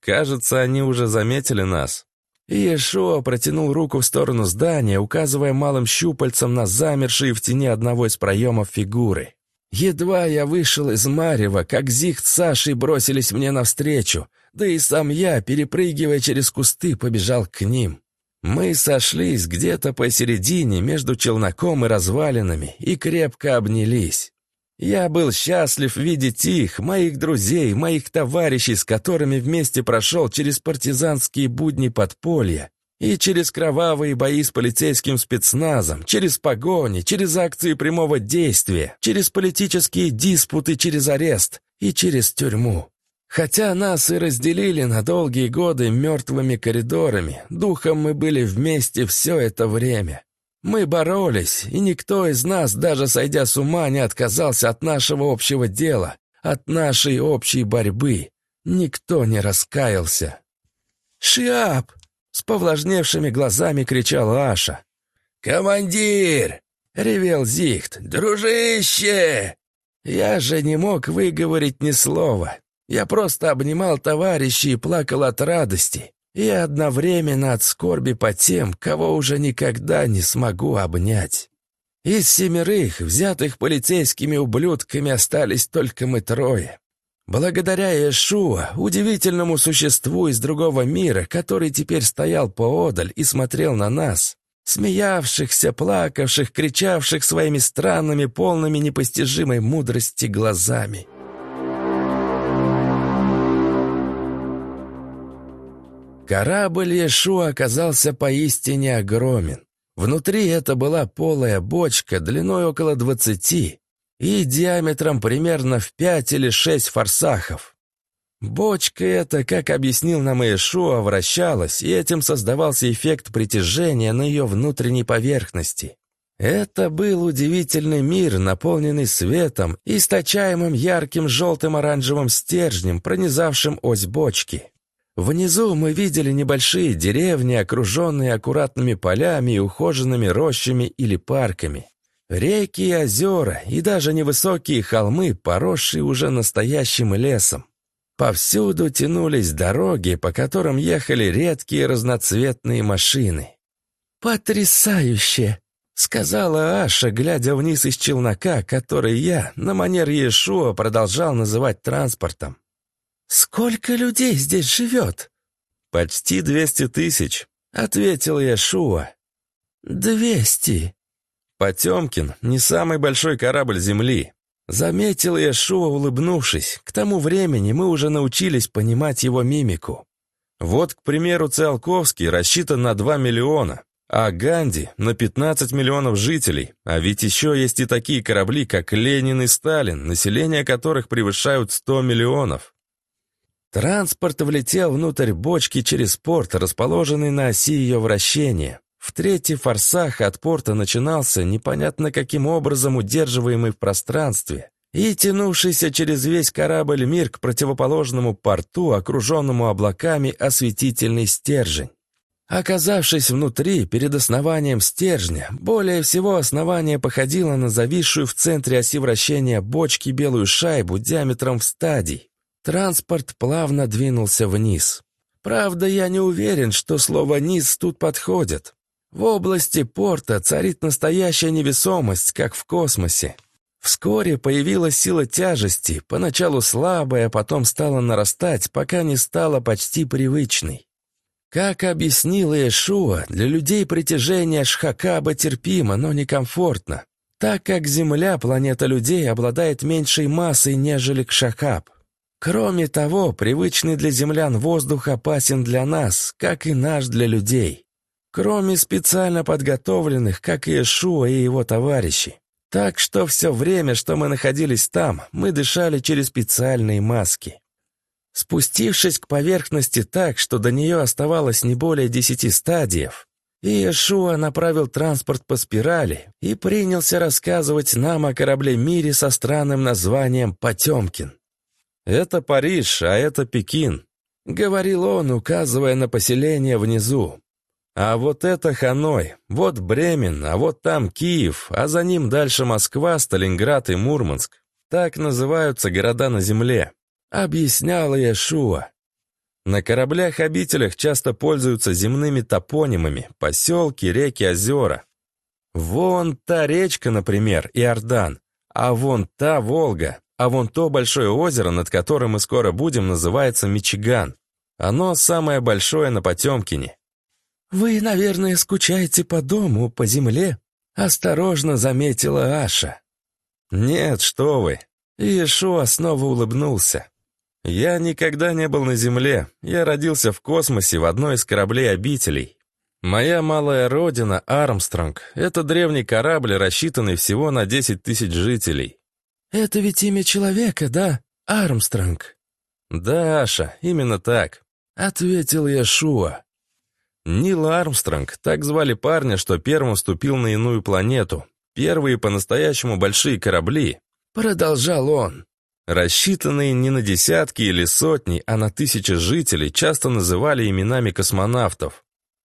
Speaker 1: «Кажется, они уже заметили нас». Иешуа протянул руку в сторону здания, указывая малым щупальцем на замершие в тени одного из проемов фигуры. Едва я вышел из Марева, как Зихт с Сашей бросились мне навстречу, да и сам я, перепрыгивая через кусты, побежал к ним. Мы сошлись где-то посередине между челноком и развалинами и крепко обнялись. Я был счастлив видеть их, моих друзей, моих товарищей, с которыми вместе прошел через партизанские будни подполья, и через кровавые бои с полицейским спецназом, через погони, через акции прямого действия, через политические диспуты, через арест и через тюрьму. Хотя нас и разделили на долгие годы мертвыми коридорами, духом мы были вместе все это время. Мы боролись, и никто из нас, даже сойдя с ума, не отказался от нашего общего дела, от нашей общей борьбы. Никто не раскаялся. «Шиап!» С повлажневшими глазами кричала Аша. «Командир!» — ревел Зихт. «Дружище!» Я же не мог выговорить ни слова. Я просто обнимал товарищей и плакал от радости, и одновременно от скорби по тем, кого уже никогда не смогу обнять. Из семерых, взятых полицейскими ублюдками, остались только мы трое. Благодаря Иешуа, удивительному существу из другого мира, который теперь стоял поодаль и смотрел на нас, смеявшихся, плакавших, кричавших своими странными, полными непостижимой мудрости глазами. Корабль Иешуа оказался поистине огромен. Внутри это была полая бочка длиной около двадцати, и диаметром примерно в пять или шесть форсахов. Бочка эта, как объяснил нам Иешуа, вращалась, и этим создавался эффект притяжения на ее внутренней поверхности. Это был удивительный мир, наполненный светом, источаемым ярким желтым оранжевым стержнем, пронизавшим ось бочки. Внизу мы видели небольшие деревни, окруженные аккуратными полями и ухоженными рощами или парками. Реки и озера, и даже невысокие холмы, поросшие уже настоящим лесом. Повсюду тянулись дороги, по которым ехали редкие разноцветные машины. «Потрясающе!» — сказала Аша, глядя вниз из челнока, который я, на манер Иешуа, продолжал называть транспортом. «Сколько людей здесь живет?» «Почти двести тысяч», — ответил Иешуа. «Двести», Потемкин — не самый большой корабль Земли. Заметил Яшуа, улыбнувшись. К тому времени мы уже научились понимать его мимику. Вот, к примеру, Циолковский рассчитан на 2 миллиона, а Ганди на 15 миллионов жителей. А ведь еще есть и такие корабли, как Ленин и Сталин, население которых превышают 100 миллионов. Транспорт влетел внутрь бочки через порт, расположенный на оси ее вращения. В третий форсах от порта начинался непонятно каким образом удерживаемый в пространстве и тянувшийся через весь корабль мир к противоположному порту, окруженному облаками, осветительный стержень. Оказавшись внутри, перед основанием стержня, более всего основание походило на зависшую в центре оси вращения бочки белую шайбу диаметром в стадий. Транспорт плавно двинулся вниз. Правда, я не уверен, что слово «низ» тут подходит. В области порта царит настоящая невесомость, как в космосе. Вскоре появилась сила тяжести, поначалу слабая, а потом стала нарастать, пока не стала почти привычной. Как объяснила Иешуа, для людей притяжение Шхакаба терпимо, но некомфортно, так как Земля, планета людей, обладает меньшей массой, нежели Кшакаб. Кроме того, привычный для землян воздух опасен для нас, как и наш для людей. Кроме специально подготовленных, как и Иешуа и его товарищи. Так что все время, что мы находились там, мы дышали через специальные маски. Спустившись к поверхности так, что до нее оставалось не более десяти стадиев, Иешуа направил транспорт по спирали и принялся рассказывать нам о корабле мире со странным названием «Потемкин». «Это Париж, а это Пекин», — говорил он, указывая на поселение внизу. «А вот это Ханой, вот Бремен, а вот там Киев, а за ним дальше Москва, Сталинград и Мурманск. Так называются города на земле объясняла Яшуа. На кораблях-обителях часто пользуются земными топонимами, поселки, реки, озера. Вон та речка, например, Иордан, а вон та Волга, а вон то большое озеро, над которым мы скоро будем, называется Мичиган. Оно самое большое на Потемкине. «Вы, наверное, скучаете по дому, по земле?» — осторожно заметила Аша. «Нет, что вы!» Иешуа снова улыбнулся. Я никогда не был на Земле. Я родился в космосе в одной из кораблей-обителей. Моя малая родина, Армстронг, это древний корабль, рассчитанный всего на 10 тысяч жителей. Это ведь имя человека, да? Армстронг. Да, Аша, именно так. Ответил Яшуа. Нил Армстронг, так звали парня, что первым вступил на иную планету. Первые по-настоящему большие корабли. Продолжал он. Рассчитанные не на десятки или сотни, а на тысячи жителей часто называли именами космонавтов.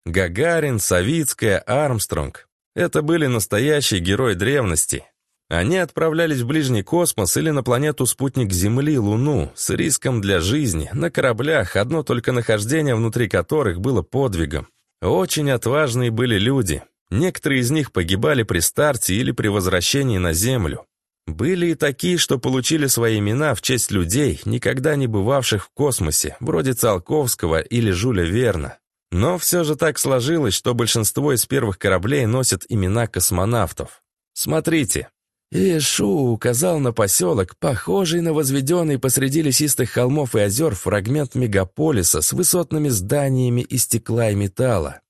Speaker 1: Гагарин, Савицкая, Армстронг. Это были настоящие герои древности. Они отправлялись в ближний космос или на планету-спутник Земли, Луну, с риском для жизни, на кораблях, одно только нахождение внутри которых было подвигом. Очень отважные были люди. Некоторые из них погибали при старте или при возвращении на Землю. Были и такие, что получили свои имена в честь людей, никогда не бывавших в космосе, вроде Циолковского или Жюля Верна. Но все же так сложилось, что большинство из первых кораблей носят имена космонавтов. Смотрите. Ишу указал на поселок, похожий на возведенный посреди лесистых холмов и озер фрагмент мегаполиса с высотными зданиями из стекла и металла.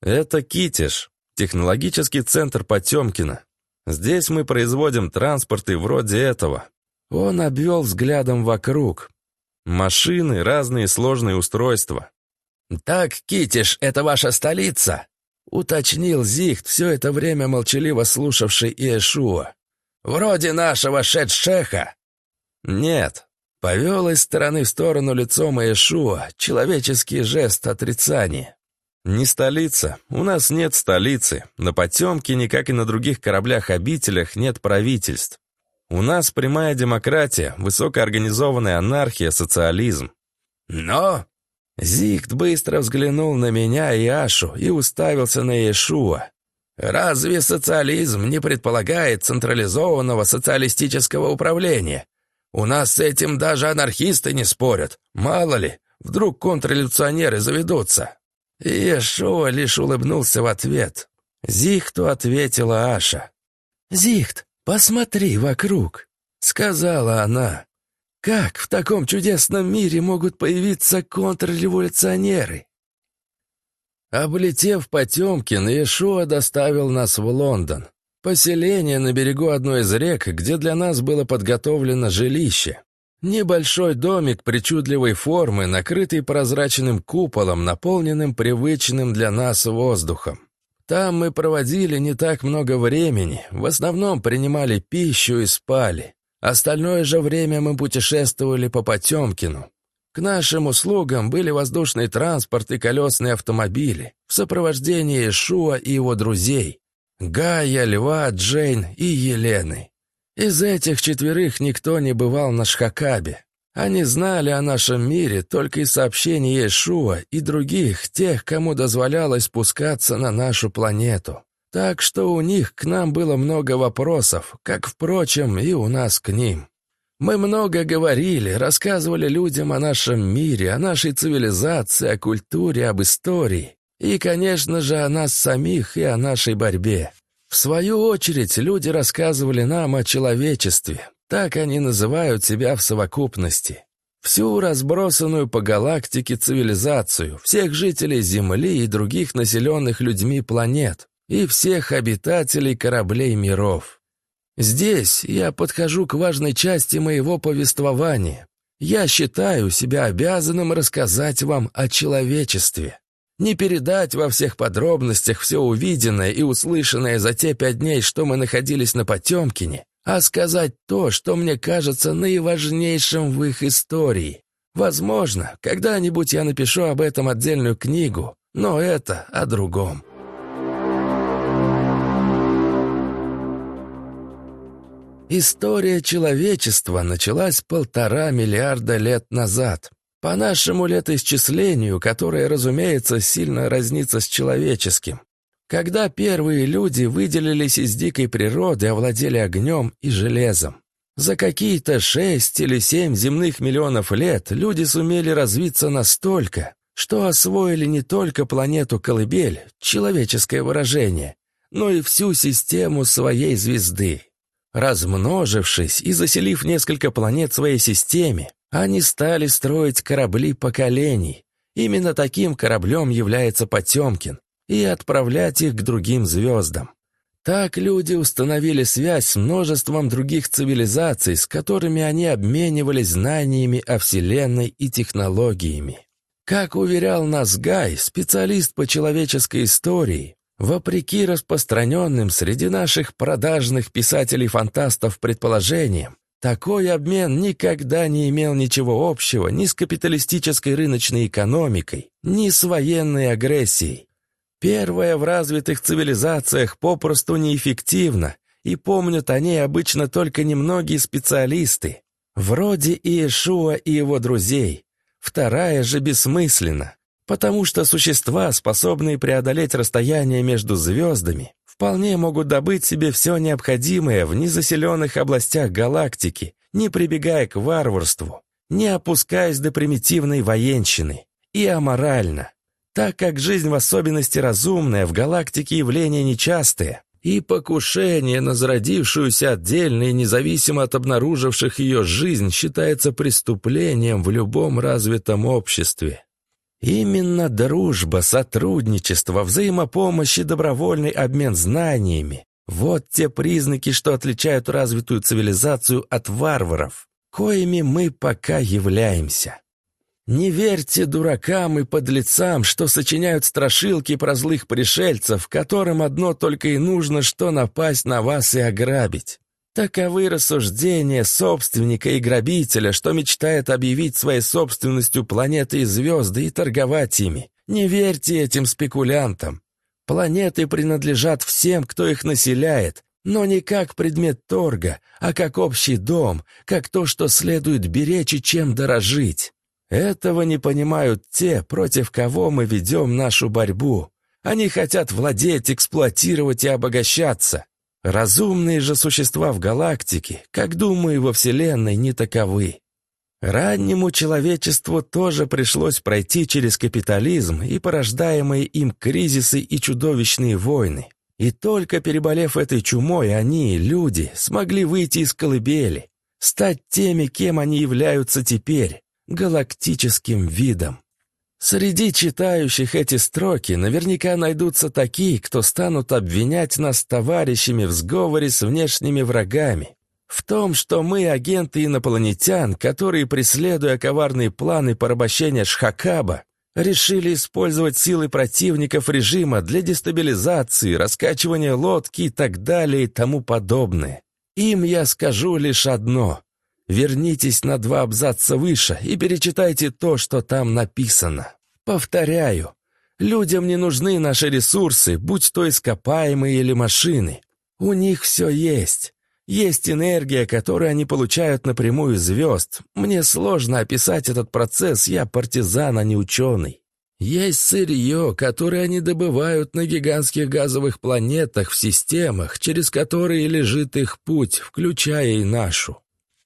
Speaker 1: Это Китеж, технологический центр Потемкина. Здесь мы производим транспорты вроде этого». Он обвел взглядом вокруг. Машины, разные сложные устройства. «Так, Китиш, это ваша столица?» — уточнил Зихт, все это время молчаливо слушавший Иешуа. «Вроде нашего Шетшеха». «Нет». Повел из стороны в сторону лицом Иешуа, человеческий жест отрицания. «Не столица. У нас нет столицы. На Потемкине, как и на других кораблях-обителях, нет правительств. У нас прямая демократия, высокоорганизованная анархия, социализм». «Но...» Зигт быстро взглянул на меня и Ашу и уставился на Иешуа. «Разве социализм не предполагает централизованного социалистического управления? У нас с этим даже анархисты не спорят. Мало ли, вдруг контрреволюционеры заведутся». Иешуа лишь улыбнулся в ответ. Зихту ответила Аша. «Зихт, посмотри вокруг», — сказала она. «Как в таком чудесном мире могут появиться контрреволюционеры?»
Speaker 2: Облетев Потемкин, Иешуа доставил нас в Лондон. Поселение на берегу одной из рек, где для нас было подготовлено жилище. Небольшой домик причудливой формы, накрытый прозрачным куполом, наполненным привычным для нас воздухом. Там мы проводили не так много времени, в основном принимали пищу и спали. Остальное же время мы путешествовали по Потемкину. К нашим услугам были воздушный транспорт и колесные автомобили в сопровождении Шуа и его друзей — Гая, Льва, Джейн и Елены. Из этих четверых никто не бывал на Шхакабе. Они знали о нашем мире только из сообщений Иешуа и других, тех, кому дозволялось спускаться на нашу планету. Так что у них к нам было много вопросов, как, впрочем, и у нас к ним. Мы много говорили, рассказывали людям о нашем мире, о нашей цивилизации, о культуре, об истории. И, конечно же, о нас самих и о нашей борьбе. В свою очередь, люди рассказывали нам о человечестве. Так они называют себя в совокупности. Всю разбросанную по галактике цивилизацию, всех жителей Земли и других населенных людьми планет, и всех обитателей кораблей миров. Здесь я подхожу к важной части моего повествования. Я считаю себя обязанным рассказать вам о человечестве. Не передать во всех подробностях все увиденное и услышанное за те пять дней, что мы находились на Потемкине, а сказать то, что мне кажется наиважнейшим в их истории. Возможно, когда-нибудь я напишу об этом отдельную книгу, но это о другом. История человечества началась полтора миллиарда лет назад, по нашему летоисчислению, которое, разумеется, сильно разнится с человеческим. Когда первые люди выделились из дикой природы, овладели огнем и железом. За какие-то шесть или семь земных миллионов лет люди сумели развиться настолько, что освоили не только планету Колыбель, человеческое выражение, но и всю систему своей звезды. Размножившись и заселив несколько планет своей системе, они стали строить корабли поколений. Именно таким кораблем является Потемкин, и отправлять их к другим звездам. Так люди установили связь с множеством других цивилизаций, с которыми они обменивались знаниями о Вселенной и технологиями. Как уверял нас Гай, специалист по человеческой истории, вопреки распространенным среди наших продажных писателей-фантастов предположениям, такой обмен никогда не имел ничего общего ни с капиталистической рыночной экономикой, ни с военной агрессией. Первая в развитых цивилизациях попросту неэффективна, и помнят о ней обычно только немногие специалисты, вроде Иешуа и его друзей. Вторая же бессмысленна, потому что существа, способные преодолеть расстояние между звездами, вполне могут добыть себе все необходимое в незаселенных областях галактики, не прибегая к варварству, не опускаясь до примитивной военщины, и аморально, так как жизнь в особенности разумная в галактике явление нечастое, и покушение на зародившуюся отдельно и независимо от обнаруживших ее жизнь считается преступлением в любом развитом обществе. Именно дружба, сотрудничество, взаимопомощь и добровольный обмен знаниями – вот те признаки, что отличают развитую цивилизацию от варваров, коими мы пока являемся. Не верьте дуракам и подлецам, что сочиняют страшилки про злых пришельцев, которым одно только и нужно, что напасть на вас и ограбить. Таковы рассуждения собственника и грабителя, что мечтает объявить своей собственностью планеты и звезды и торговать ими. Не верьте этим спекулянтам. Планеты принадлежат всем, кто их населяет, но не как предмет торга, а как общий дом, как то, что следует беречь и чем дорожить. Этого не понимают те, против кого мы ведем нашу борьбу. Они хотят владеть, эксплуатировать и обогащаться. Разумные же существа в галактике, как думаю, во Вселенной, не таковы. Раннему человечеству тоже пришлось пройти через капитализм и порождаемые им кризисы и чудовищные войны. И только переболев этой чумой, они, люди, смогли выйти из колыбели, стать теми, кем они являются теперь, галактическим видом.
Speaker 1: Среди читающих эти строки наверняка найдутся такие, кто станут обвинять нас товарищами в сговоре с внешними врагами. В том, что мы агенты инопланетян, которые, преследуя коварные планы порабощения Шхакаба, решили использовать силы противников режима для дестабилизации, раскачивания лодки и так далее и тому подобное. Им я скажу лишь одно. Вернитесь на два абзаца выше и перечитайте то, что там написано. Повторяю, людям не нужны наши ресурсы, будь то ископаемые или машины. У них все есть. Есть энергия, которую они получают напрямую звезд. Мне сложно описать этот процесс, я партизан, а не ученый. Есть сырье, которое они добывают на гигантских газовых планетах в системах, через которые лежит их путь, включая и нашу.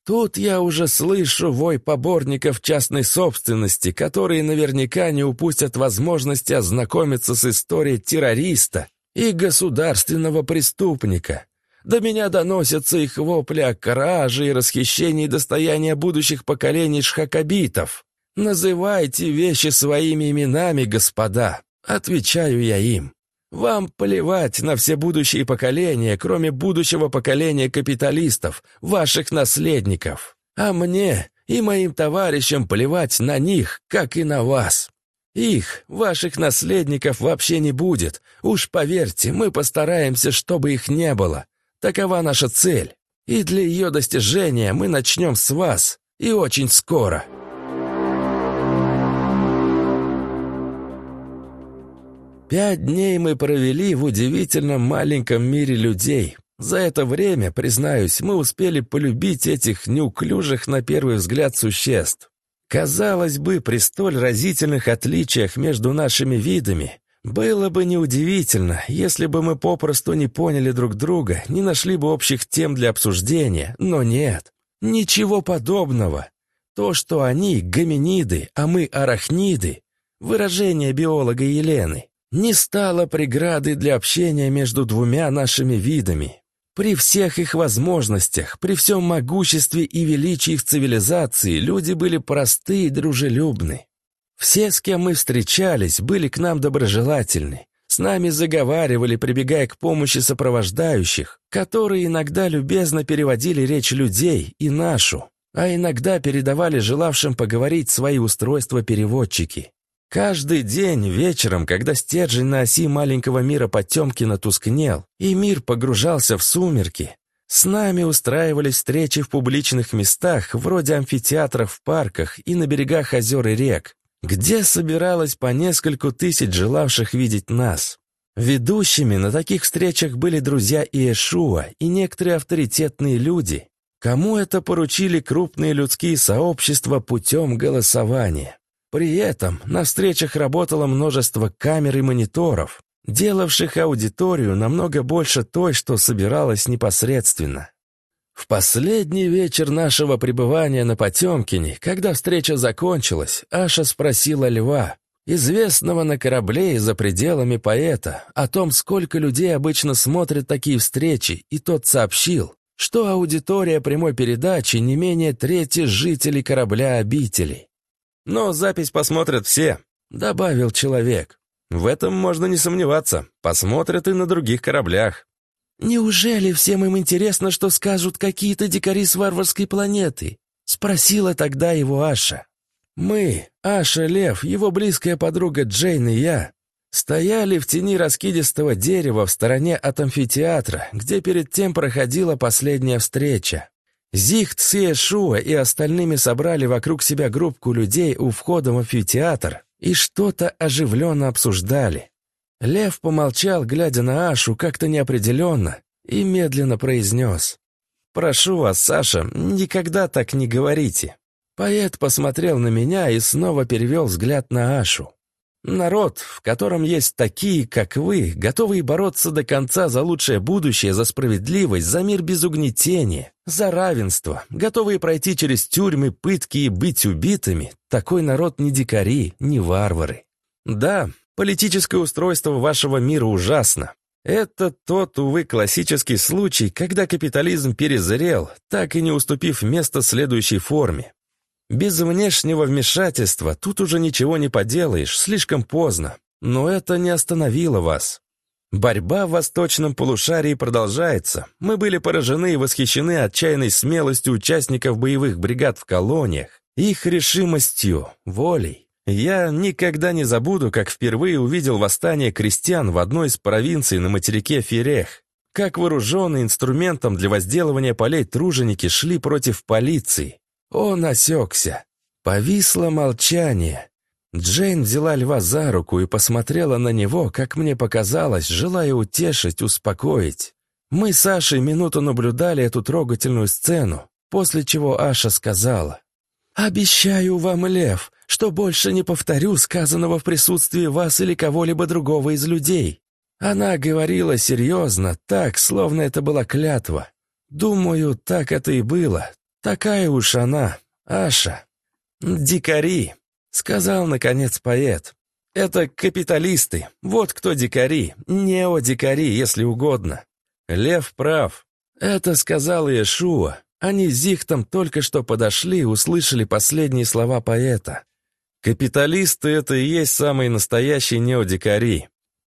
Speaker 1: Тут я уже слышу вой поборников частной собственности, которые наверняка не упустят возможности ознакомиться с историей террориста и государственного преступника. До меня доносятся их вопли о краже и расхищении достояния будущих поколений шхакабитов. Называйте вещи своими именами, господа. Отвечаю я им. Вам плевать на все будущие поколения, кроме будущего поколения капиталистов, ваших наследников. А мне и моим товарищам плевать на них, как и на вас. Их, ваших наследников, вообще не будет. Уж поверьте, мы постараемся, чтобы их не было. Такова наша цель. И для ее достижения мы начнем с вас. И очень скоро. Пять дней мы провели в удивительном маленьком мире людей. За это время, признаюсь, мы успели полюбить этих неуклюжих на первый взгляд существ. Казалось бы, при столь разительных отличиях между нашими видами, было бы неудивительно, если бы мы попросту не поняли друг друга, не нашли бы общих тем для обсуждения, но нет. Ничего подобного. То, что они — гоминиды, а мы — арахниды, выражение биолога Елены, не стало преградой для общения между двумя нашими видами. При всех их возможностях, при всем могуществе и величии их цивилизации люди были просты и дружелюбны. Все, с кем мы встречались, были к нам доброжелательны. С нами заговаривали, прибегая к помощи сопровождающих, которые иногда любезно переводили речь людей и нашу, а иногда передавали желавшим поговорить свои устройства переводчики. Каждый день вечером, когда стержень на оси маленького мира Потемкина тускнел, и мир погружался в сумерки, с нами устраивались встречи в публичных местах, вроде амфитеатров в парках и на берегах озер и рек, где собиралось по нескольку тысяч желавших видеть нас. Ведущими на таких встречах были друзья Иешуа и некоторые авторитетные люди, кому это поручили крупные людские сообщества путем голосования. При этом на встречах работало множество камер и мониторов, делавших аудиторию намного больше той, что собиралась непосредственно. В последний вечер нашего пребывания на Потемкине, когда встреча закончилась, Аша спросила Льва, известного на корабле и за пределами поэта, о том, сколько людей обычно смотрят такие встречи, и тот сообщил, что аудитория прямой передачи не менее трети жителей корабля-обителей. Но запись посмотрят все», — добавил человек. «В этом можно не сомневаться. Посмотрят и на других кораблях». «Неужели всем им интересно, что скажут какие-то дикари с варварской планеты?» — спросила тогда его Аша. Мы, Аша Лев, его близкая подруга Джейн и я, стояли в тени раскидистого дерева в стороне от амфитеатра, где перед тем проходила последняя встреча. Зихт с Иешуа и остальными собрали вокруг себя группку людей у входа в амфитеатр и что-то оживленно обсуждали. Лев помолчал, глядя на Ашу как-то неопределенно, и медленно произнес. «Прошу вас, Саша, никогда так не говорите». Поэт посмотрел на меня и снова перевел взгляд на Ашу. Народ, в котором есть такие, как вы, готовые бороться до конца за лучшее будущее, за справедливость, за мир без угнетения, за равенство, готовые пройти через тюрьмы, пытки и быть убитыми, такой народ не дикари, не варвары. Да, политическое устройство вашего мира ужасно. Это тот, увы, классический случай, когда капитализм перезрел, так и не уступив место следующей форме. Без внешнего вмешательства тут уже ничего не поделаешь, слишком поздно. Но это не остановило вас. Борьба в восточном полушарии продолжается. Мы были поражены и восхищены отчаянной смелостью участников боевых бригад в колониях, их решимостью, волей. Я никогда не забуду, как впервые увидел восстание крестьян в одной из провинций на материке Ферех. Как вооруженные инструментом для возделывания полей труженики шли против полиции. Он осекся. Повисло молчание. Джейн взяла льва за руку и посмотрела на него, как мне показалось, желая утешить, успокоить. Мы с Ашей минуту наблюдали эту трогательную сцену, после чего Аша сказала, «Обещаю вам, лев, что больше не повторю сказанного в присутствии вас или кого-либо другого из людей». Она говорила серьезно, так, словно это была клятва. Думаю, так это и было. Такая уж она, Аша. Дикари, Сказал, наконец, поэт. Это капиталисты. Вот кто дикари. Неодикари, если угодно. Лев прав. Это сказал Иешуа. Они с Зихтом только что подошли и услышали последние слова поэта. Капиталисты — это и есть самые настоящие неодикари.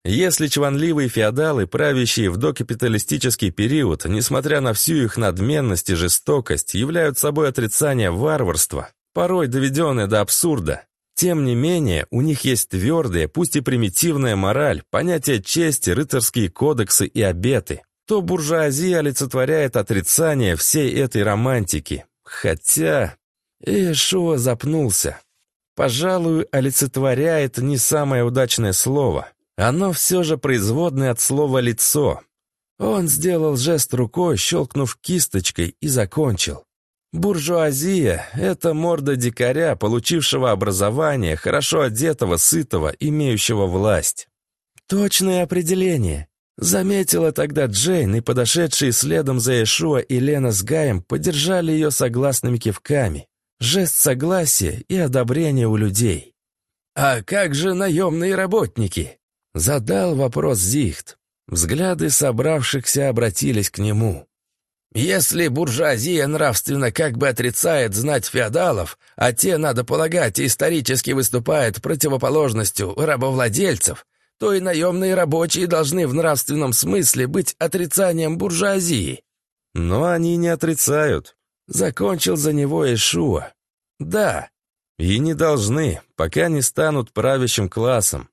Speaker 1: Если чванливые феодалы, правящие в докапиталистический период, несмотря на всю их надменность и жестокость, являются собой отрицание варварства, порой доведенное до абсурда, тем не менее, у них есть твердая, пусть и примитивная мораль, понятие чести, рыцарские кодексы и обеты. То буржуазия олицетворяет отрицание всей этой романтики. Хотя... Иешуа запнулся. Пожалуй, олицетворяет не самое удачное слово. Оно все же производное от слова «лицо». Он сделал жест рукой, щелкнув кисточкой, и закончил. Буржуазия — это морда дикаря, получившего образование, хорошо одетого, сытого, имеющего власть. Точное определение. Заметила тогда Джейн, и подошедшие следом за Эшуа и Лена с Гаем поддержали ее согласными кивками. Жест согласия и одобрения у людей. «А как же наемные работники?» Задал вопрос Зихт. Взгляды собравшихся обратились к нему. Если буржуазия нравственно как бы отрицает знать феодалов, а те, надо полагать, исторически выступают противоположностью рабовладельцев, то и наемные рабочие должны в нравственном смысле быть отрицанием буржуазии. Но они не отрицают. Закончил за него Ишуа. Да, и не должны, пока не станут правящим классом.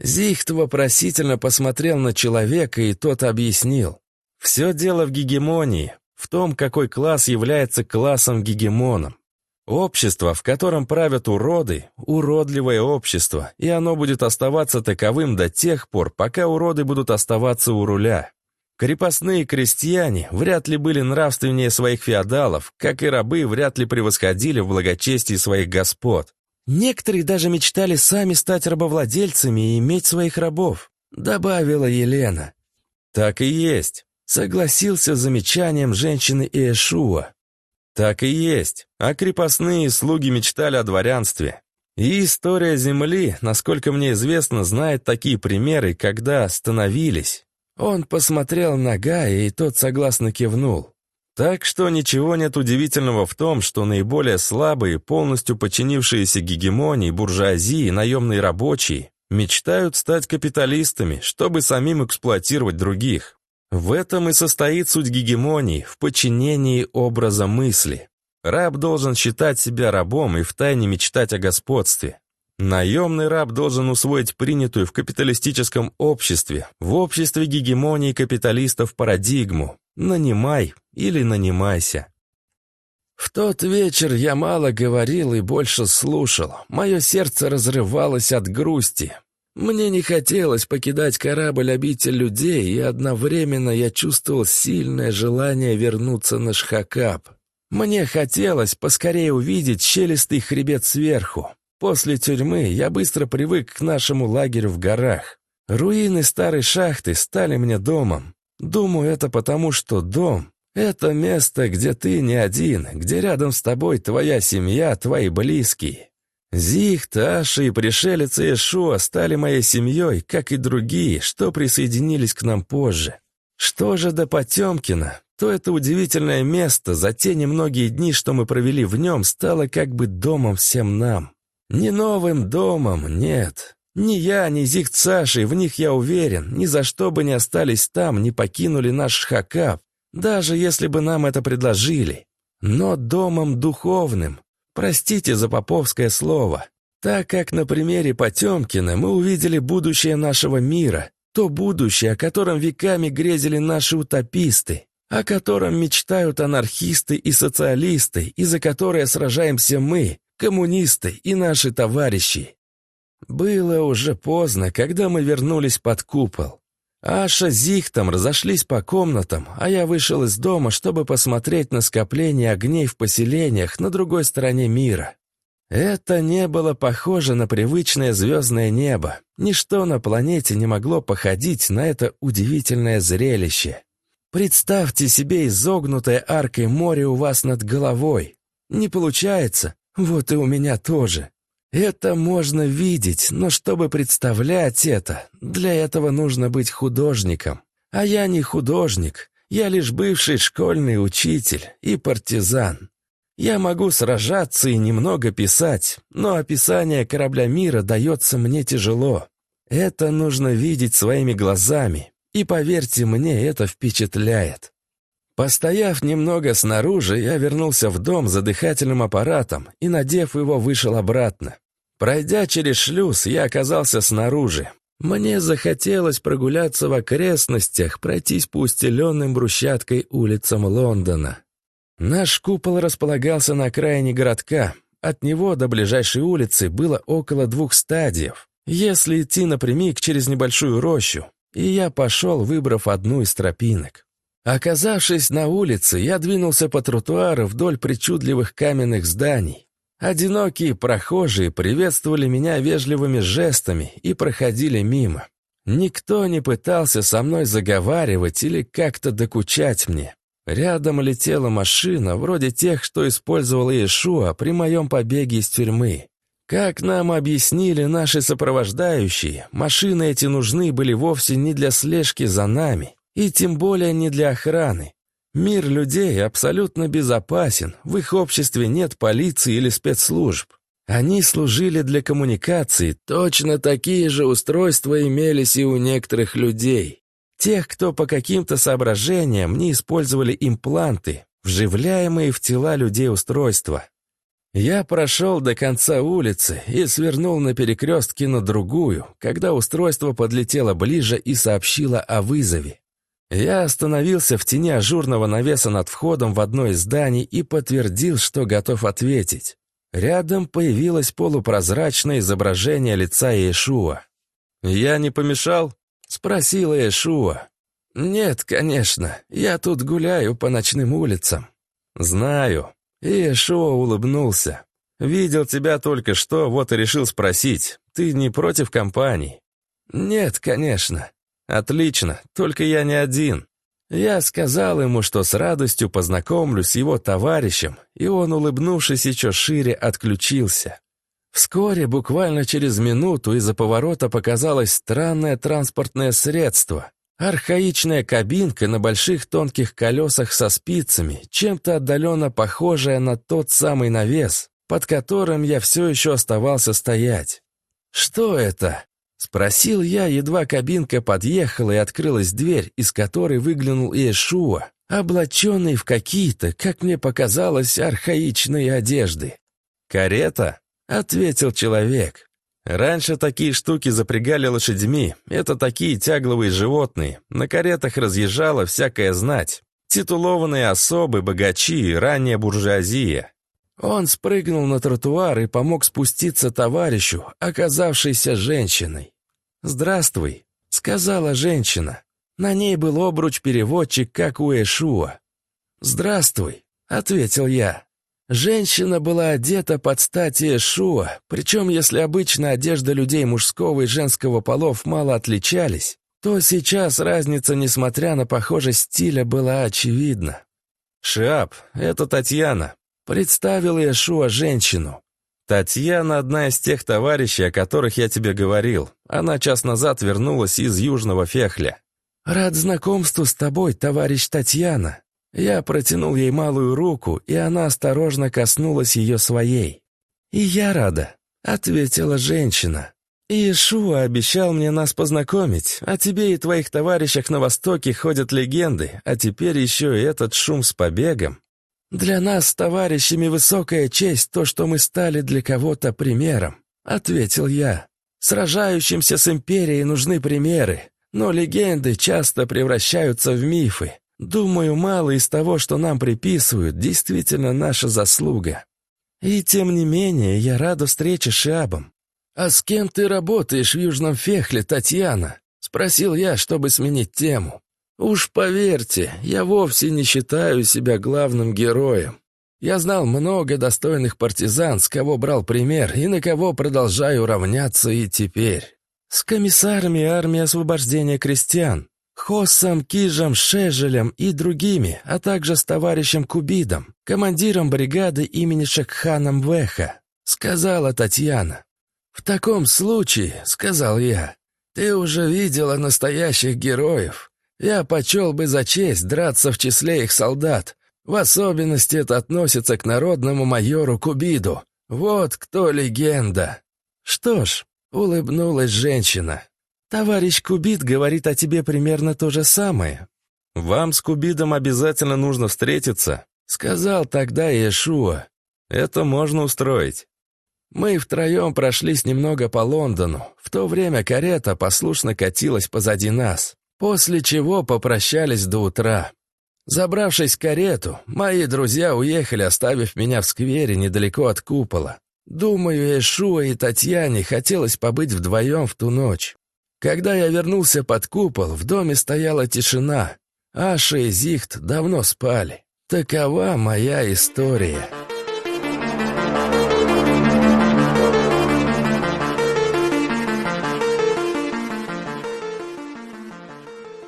Speaker 1: Зихт вопросительно посмотрел на человека, и тот объяснил. Все дело в гегемонии в том, какой класс является классом-гегемоном. Общество, в котором правят уроды, уродливое общество, и оно будет оставаться таковым до тех пор, пока уроды будут оставаться у руля. Крепостные крестьяне вряд ли были нравственнее своих феодалов, как и рабы вряд ли превосходили в благочестии своих господ. Некоторые даже мечтали сами стать рабовладельцами и иметь своих рабов, добавила Елена. Так и есть. Согласился с замечанием женщины Иешуа. Так и есть, а крепостные слуги мечтали о дворянстве. И история Земли, насколько мне известно, знает такие примеры, когда становились. Он посмотрел на Гая, и тот согласно кивнул. Так что ничего нет удивительного в том, что наиболее слабые, полностью подчинившиеся гегемонии, буржуазии, наемные рабочие, мечтают стать капиталистами, чтобы самим эксплуатировать других. В этом и состоит суть гегемонии, в подчинении образа мысли. Раб должен считать себя рабом и втайне мечтать о господстве. Наемный раб должен усвоить принятую в капиталистическом обществе, в обществе гегемонии капиталистов парадигму «нанимай или нанимайся». В тот вечер я мало говорил и больше слушал. Мое сердце разрывалось от грусти. Мне не хотелось покидать корабль обитель людей, и одновременно я чувствовал сильное желание вернуться на Шхакап. Мне хотелось поскорее увидеть щелистый хребет сверху. После тюрьмы я быстро привык к нашему лагерю в горах. Руины старой шахты стали мне домом. Думаю, это потому, что дом — это место, где ты не один, где рядом с тобой твоя семья, твои близкие. Зих, Таша и пришелец Иешуа стали моей семьей, как и другие, что присоединились к нам позже. Что же до Потемкина, что это удивительное место за те немногие дни, что мы провели в нем, стало как бы домом всем нам. Не новым домом, нет. Ни я, ни Зиг Сашей, в них я уверен, ни за что бы не остались там, не покинули наш Шхакап, даже если бы нам это предложили. Но домом духовным. Простите за поповское слово. Так как на примере Потемкина мы увидели будущее нашего мира, то будущее, о котором веками грезили наши утописты, о котором мечтают анархисты и социалисты, и за которое сражаемся мы, коммунисты и наши товарищи. Было уже поздно, когда мы вернулись под купол. Аша с Зихтом разошлись по комнатам, а я вышел из дома, чтобы посмотреть на скопление огней в поселениях на другой стороне мира. Это не было похоже на привычное звездное небо. Ничто на планете не могло походить на это удивительное зрелище. Представьте себе изогнутое аркой море у вас над головой. Не получается? Вот и у меня тоже. Это можно видеть, но чтобы представлять это, для этого нужно быть художником. А я не художник, я лишь бывший школьный учитель и партизан. Я могу сражаться и немного писать, но описание корабля мира дается мне тяжело. Это нужно видеть своими глазами, и поверьте мне, это впечатляет. Постояв немного снаружи, я вернулся в дом за дыхательным аппаратом и, надев его, вышел обратно. Пройдя через шлюз, я оказался снаружи. Мне захотелось прогуляться в окрестностях, пройтись по устеленным брусчаткой улицам Лондона. Наш купол располагался на окраине городка. От него до ближайшей улицы было около двух стадиев, если идти напрямик через небольшую рощу, и я пошел, выбрав одну из тропинок. Оказавшись на улице, я двинулся по тротуару вдоль причудливых каменных зданий. Одинокие прохожие приветствовали меня вежливыми жестами и проходили мимо. Никто не пытался со мной заговаривать или как-то докучать мне. Рядом летела машина, вроде тех, что использовал Иешуа при моем побеге из тюрьмы. Как нам объяснили наши сопровождающие, машины эти нужны были вовсе не для слежки за нами, и тем более не для охраны. Мир людей абсолютно безопасен, в их обществе нет полиции или спецслужб. Они служили для коммуникации, точно такие же устройства имелись и у некоторых людей. Тех, кто по каким-то соображениям не использовали импланты, вживляемые в тела людей устройства. Я прошел до конца улицы и свернул на перекрестке на другую, когда устройство подлетело ближе и сообщило о вызове. Я остановился в тени ажурного навеса над входом в одно из зданий и подтвердил, что готов ответить. Рядом появилось полупрозрачное изображение лица Иешуа. «Я не помешал?» — спросила Иешуа. «Нет, конечно, я тут гуляю по ночным улицам». «Знаю». Иешуа улыбнулся. «Видел тебя только что, вот и решил спросить. Ты не против компании?» «Нет, конечно. «Отлично, только я не один». Я сказал ему, что с радостью познакомлюсь с его товарищем, и он, улыбнувшись еще шире, отключился. Вскоре, буквально через минуту, из-за поворота показалось странное транспортное средство. Архаичная кабинка на больших тонких колесах со спицами, чем-то отдаленно похожая на тот самый навес, под которым я все еще оставался стоять. «Что это?» Спросил я, едва кабинка подъехала и открылась дверь, из которой выглянул Иешуа, облаченный в какие-то, как мне показалось, архаичные одежды. «Карета?» — ответил человек. «Раньше такие штуки запрягали лошадьми. Это такие тягловые животные. На каретах разъезжала всякая знать. Титулованные особы, богачи, ранняя буржуазия. Он спрыгнул на тротуар и помог спуститься товарищу, оказавшейся женщиной. «Здравствуй», — сказала женщина. На ней был обруч-переводчик, как у Эшуа. «Здравствуй», — ответил я. Женщина была одета под стати Эшуа, причем если обычно одежда людей мужского и женского полов мало отличались, то сейчас разница, несмотря на похожесть стиля, была очевидна. «Шиап, это Татьяна», — представил Иешуа женщину. Татьяна одна из тех товарищей, о которых я тебе говорил. Она час назад вернулась из Южного Фехля. Рад знакомству с тобой, товарищ Татьяна. Я протянул ей малую руку, и она осторожно коснулась ее своей. «И я рада», — ответила женщина. «Иешуа обещал мне нас познакомить. О тебе и твоих товарищах на Востоке ходят легенды, а теперь еще и этот шум с побегом. Для нас товарищами высокая честь то, что мы стали для кого-то примером», — ответил я. «Сражающимся с империей нужны примеры, но легенды часто превращаются в мифы. Думаю, мало из того, что нам приписывают, действительно наша заслуга. И тем не менее, я рада встрече с Шиабом. «А с кем ты работаешь в Южном Фехле, Татьяна?» — спросил я, чтобы сменить тему. «Уж поверьте, я вовсе не считаю себя главным героем. Я знал много достойных партизан, с кого брал пример и на кого продолжаю равняться и теперь. С комиссарами армии освобождения крестьян, Хоссом, Кижем, Шежелем и другими, а также с товарищем Кубидом, командиром бригады имени Шекханом Веха, сказала Татьяна. «В таком случае, — сказал я, — ты уже видела настоящих героев. Я почел бы за честь драться в числе их солдат. В особенности это относится к народному майору Кубиду. Вот кто легенда». «Что ж», — улыбнулась женщина, «Товарищ Кубит говорит о тебе примерно то же самое. Вам с Кубидом обязательно нужно встретиться», — сказал тогда Иешуа. «Это можно устроить». Мы втроем прошлись немного по Лондону. В то время карета послушно катилась позади нас, после чего попрощались до утра. Забравшись в карету, мои друзья уехали, оставив меня в сквере недалеко от купола. Думаю, Эшуа и Татьяне хотелось побыть вдвоем в ту ночь. Когда я вернулся под купол, в доме стояла тишина. Аша и Зихт давно спали. Такова моя история.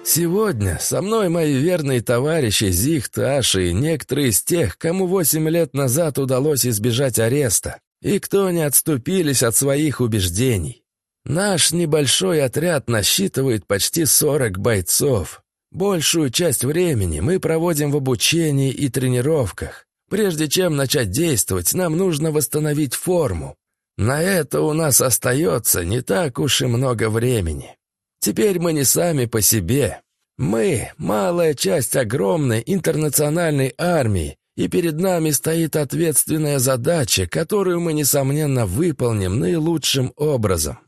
Speaker 1: Сегодня со мной мои верные товарищи Зихт, Аша и некоторые из тех, кому восемь лет назад удалось избежать ареста, и кто не отступились от своих убеждений. Наш небольшой отряд насчитывает почти 40 бойцов. Большую часть времени мы проводим в обучении и тренировках. Прежде чем начать действовать, нам нужно восстановить форму. На это у нас остается не так уж и много времени. Теперь мы не сами по себе. Мы — малая часть огромной интернациональной армии, и перед нами стоит ответственная задача, которую мы, несомненно, выполним наилучшим образом.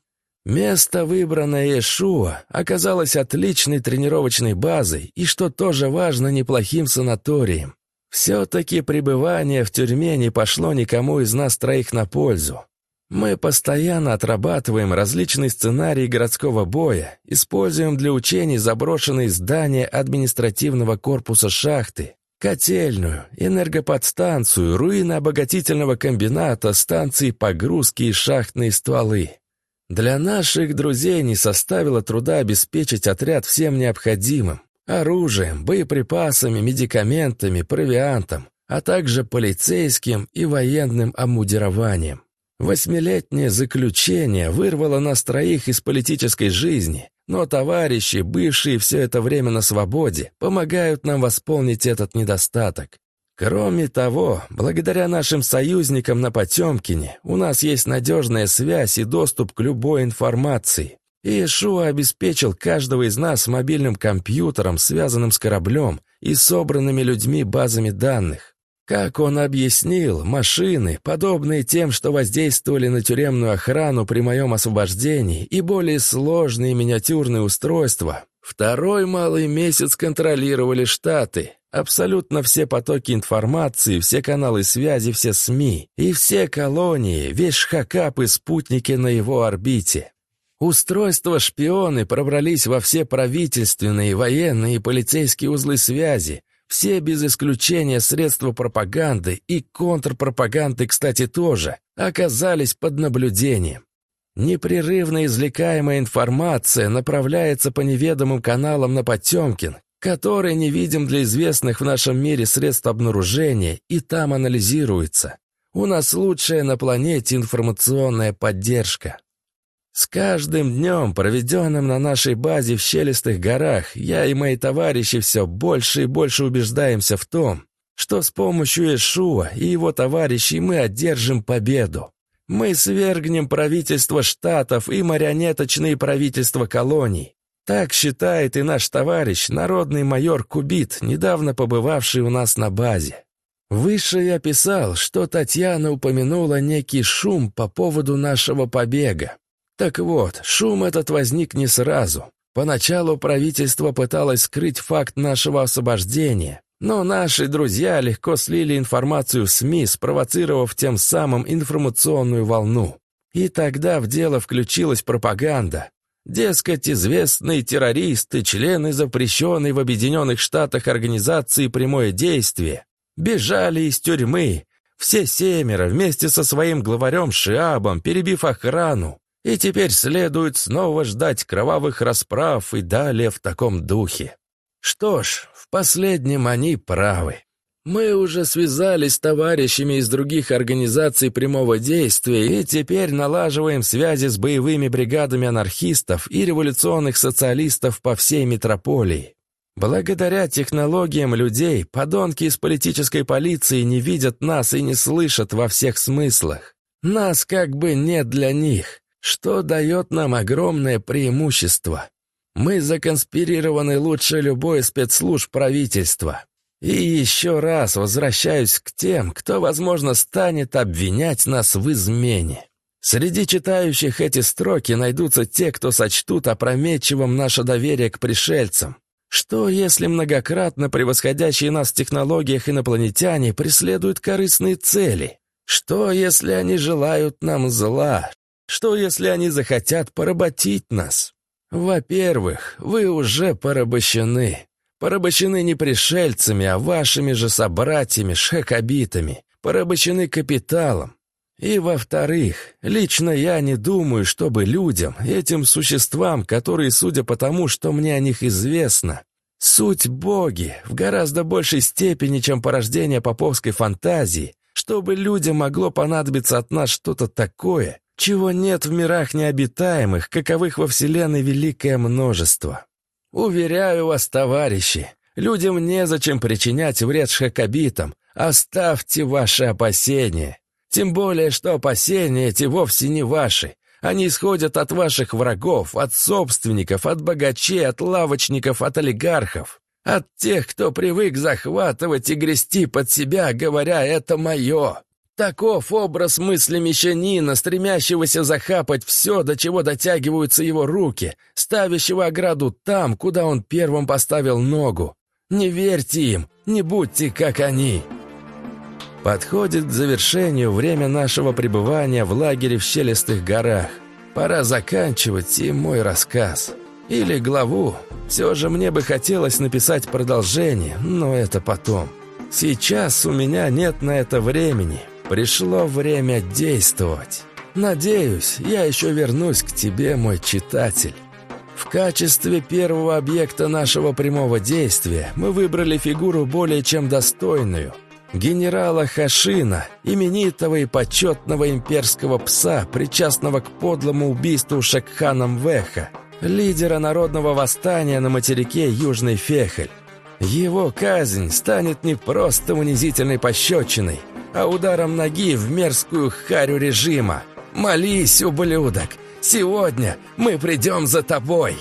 Speaker 1: Место, выбранное Ишуа, оказалось отличной тренировочной базой и, что тоже важно, неплохим санаторием. Все-таки пребывание в тюрьме не пошло никому из нас троих на пользу. Мы постоянно отрабатываем различные сценарии городского боя, используем для учений заброшенные здания административного корпуса шахты, котельную, энергоподстанцию, руины обогатительного комбината, станции погрузки и шахтные стволы. Для наших друзей не составило труда обеспечить отряд всем необходимым – оружием, боеприпасами, медикаментами, провиантом, а также полицейским и военным обмундированием. Восьмилетнее заключение вырвало нас троих из политической жизни, но товарищи, бывшие все это время на свободе, помогают нам восполнить этот недостаток. Кроме того, благодаря нашим союзникам на Потемкине, у нас есть надежная связь и доступ к любой информации. И Ишуа обеспечил каждого из нас мобильным компьютером, связанным с кораблем и собранными людьми базами данных. Как он объяснил, машины, подобные тем, что воздействовали на тюремную охрану при моем освобождении, и более сложные миниатюрные устройства, второй малый месяц контролировали Штаты, Абсолютно все потоки информации, все каналы связи, все СМИ и все колонии, весь шхакап и спутники на его орбите. Устройства-шпионы пробрались во все правительственные, военные и полицейские узлы связи, все без исключения средства пропаганды и контрпропаганды, кстати, тоже, оказались под наблюдением. Непрерывно извлекаемая информация направляется по неведомым каналам на Потемкин, который не видим для известных в нашем мире средств обнаружения и там анализируется. У нас лучшая на планете информационная поддержка. С каждым днем, проведенным на нашей базе в Щелистых горах, я и мои товарищи все больше и больше убеждаемся в том, что с помощью Ишуа и его товарищей мы одержим победу. Мы свергнем правительство штатов и марионеточные правительства колоний. Так считает и наш товарищ, народный майор Кубит, недавно побывавший у нас на базе. Выше я писал, что Татьяна упомянула некий шум по поводу нашего побега. Так вот, шум этот возник не сразу. Поначалу правительство пыталось скрыть факт нашего освобождения, но наши друзья легко слили информацию в СМИ, спровоцировав тем самым информационную волну. И тогда в дело включилась пропаганда. Дескать, известные террористы, члены запрещенной в Объединенных Штатах организации «Прямое действие», бежали из тюрьмы, все семеро вместе со своим главарем Шиабом, перебив охрану, и теперь следует снова ждать кровавых расправ и далее в таком духе. Что ж, в последнем они правы. Мы уже связались с товарищами из других организаций прямого действия и теперь налаживаем связи с боевыми бригадами анархистов и революционных социалистов по всей метрополии. Благодаря технологиям людей, подонки из политической полиции не видят нас и не слышат во всех смыслах. Нас как бы нет для них что дает нам огромное преимущество. Мы законспирированы лучше любой спецслужб правительства. И еще раз возвращаюсь к тем, кто, возможно, станет обвинять нас в измене. Среди читающих эти строки найдутся те, кто сочтут опрометчивым наше доверие к пришельцам. Что, если многократно превосходящие нас в технологиях инопланетяне преследуют корыстные цели? Что, если они желают нам зла? Что, если они захотят поработить нас? Во-первых, вы уже порабощены. Порабощены не пришельцами, а вашими же собратьями, шекобитами. Порабощены капиталом. И во-вторых, лично я не думаю, чтобы людям, этим существам, которые, судя по тому, что мне о них известно, суть боги в гораздо большей степени, чем порождение поповской фантазии, чтобы людям могло понадобиться от нас что-то такое, чего нет в мирах необитаемых, каковых во Вселенной великое множество. Уверяю вас, товарищи, людям незачем причинять вред шакобитам, оставьте ваши опасения. Тем более, что опасения эти вовсе не ваши. Они исходят от ваших врагов, от собственников, от богачей, от лавочников, от олигархов. От тех, кто привык захватывать и грести под себя, говоря «это мое». Таков образ мысли мещанина, стремящегося захапать все, до чего дотягиваются его руки, ставящего ограду там, куда он первым поставил ногу. Не верьте им, не будьте как они. Подходит к завершению время нашего пребывания в лагере в Щелистых горах. Пора заканчивать и мой рассказ. Или главу. Все же мне бы хотелось написать продолжение, но это потом. Сейчас у меня нет на это времени. Пришло время действовать. Надеюсь, я еще вернусь к тебе, мой читатель. В качестве первого объекта нашего прямого действия мы выбрали фигуру более чем достойную. Генерала Хашина, именитого и почетного имперского пса, причастного к подлому убийству Шакханом Веха, лидера народного восстания на материке Южный Фехель. Его казнь станет не просто унизительной пощечиной, а ударом ноги в мерзкую харю режима. «Молись, ублюдок! Сегодня мы придем за тобой!»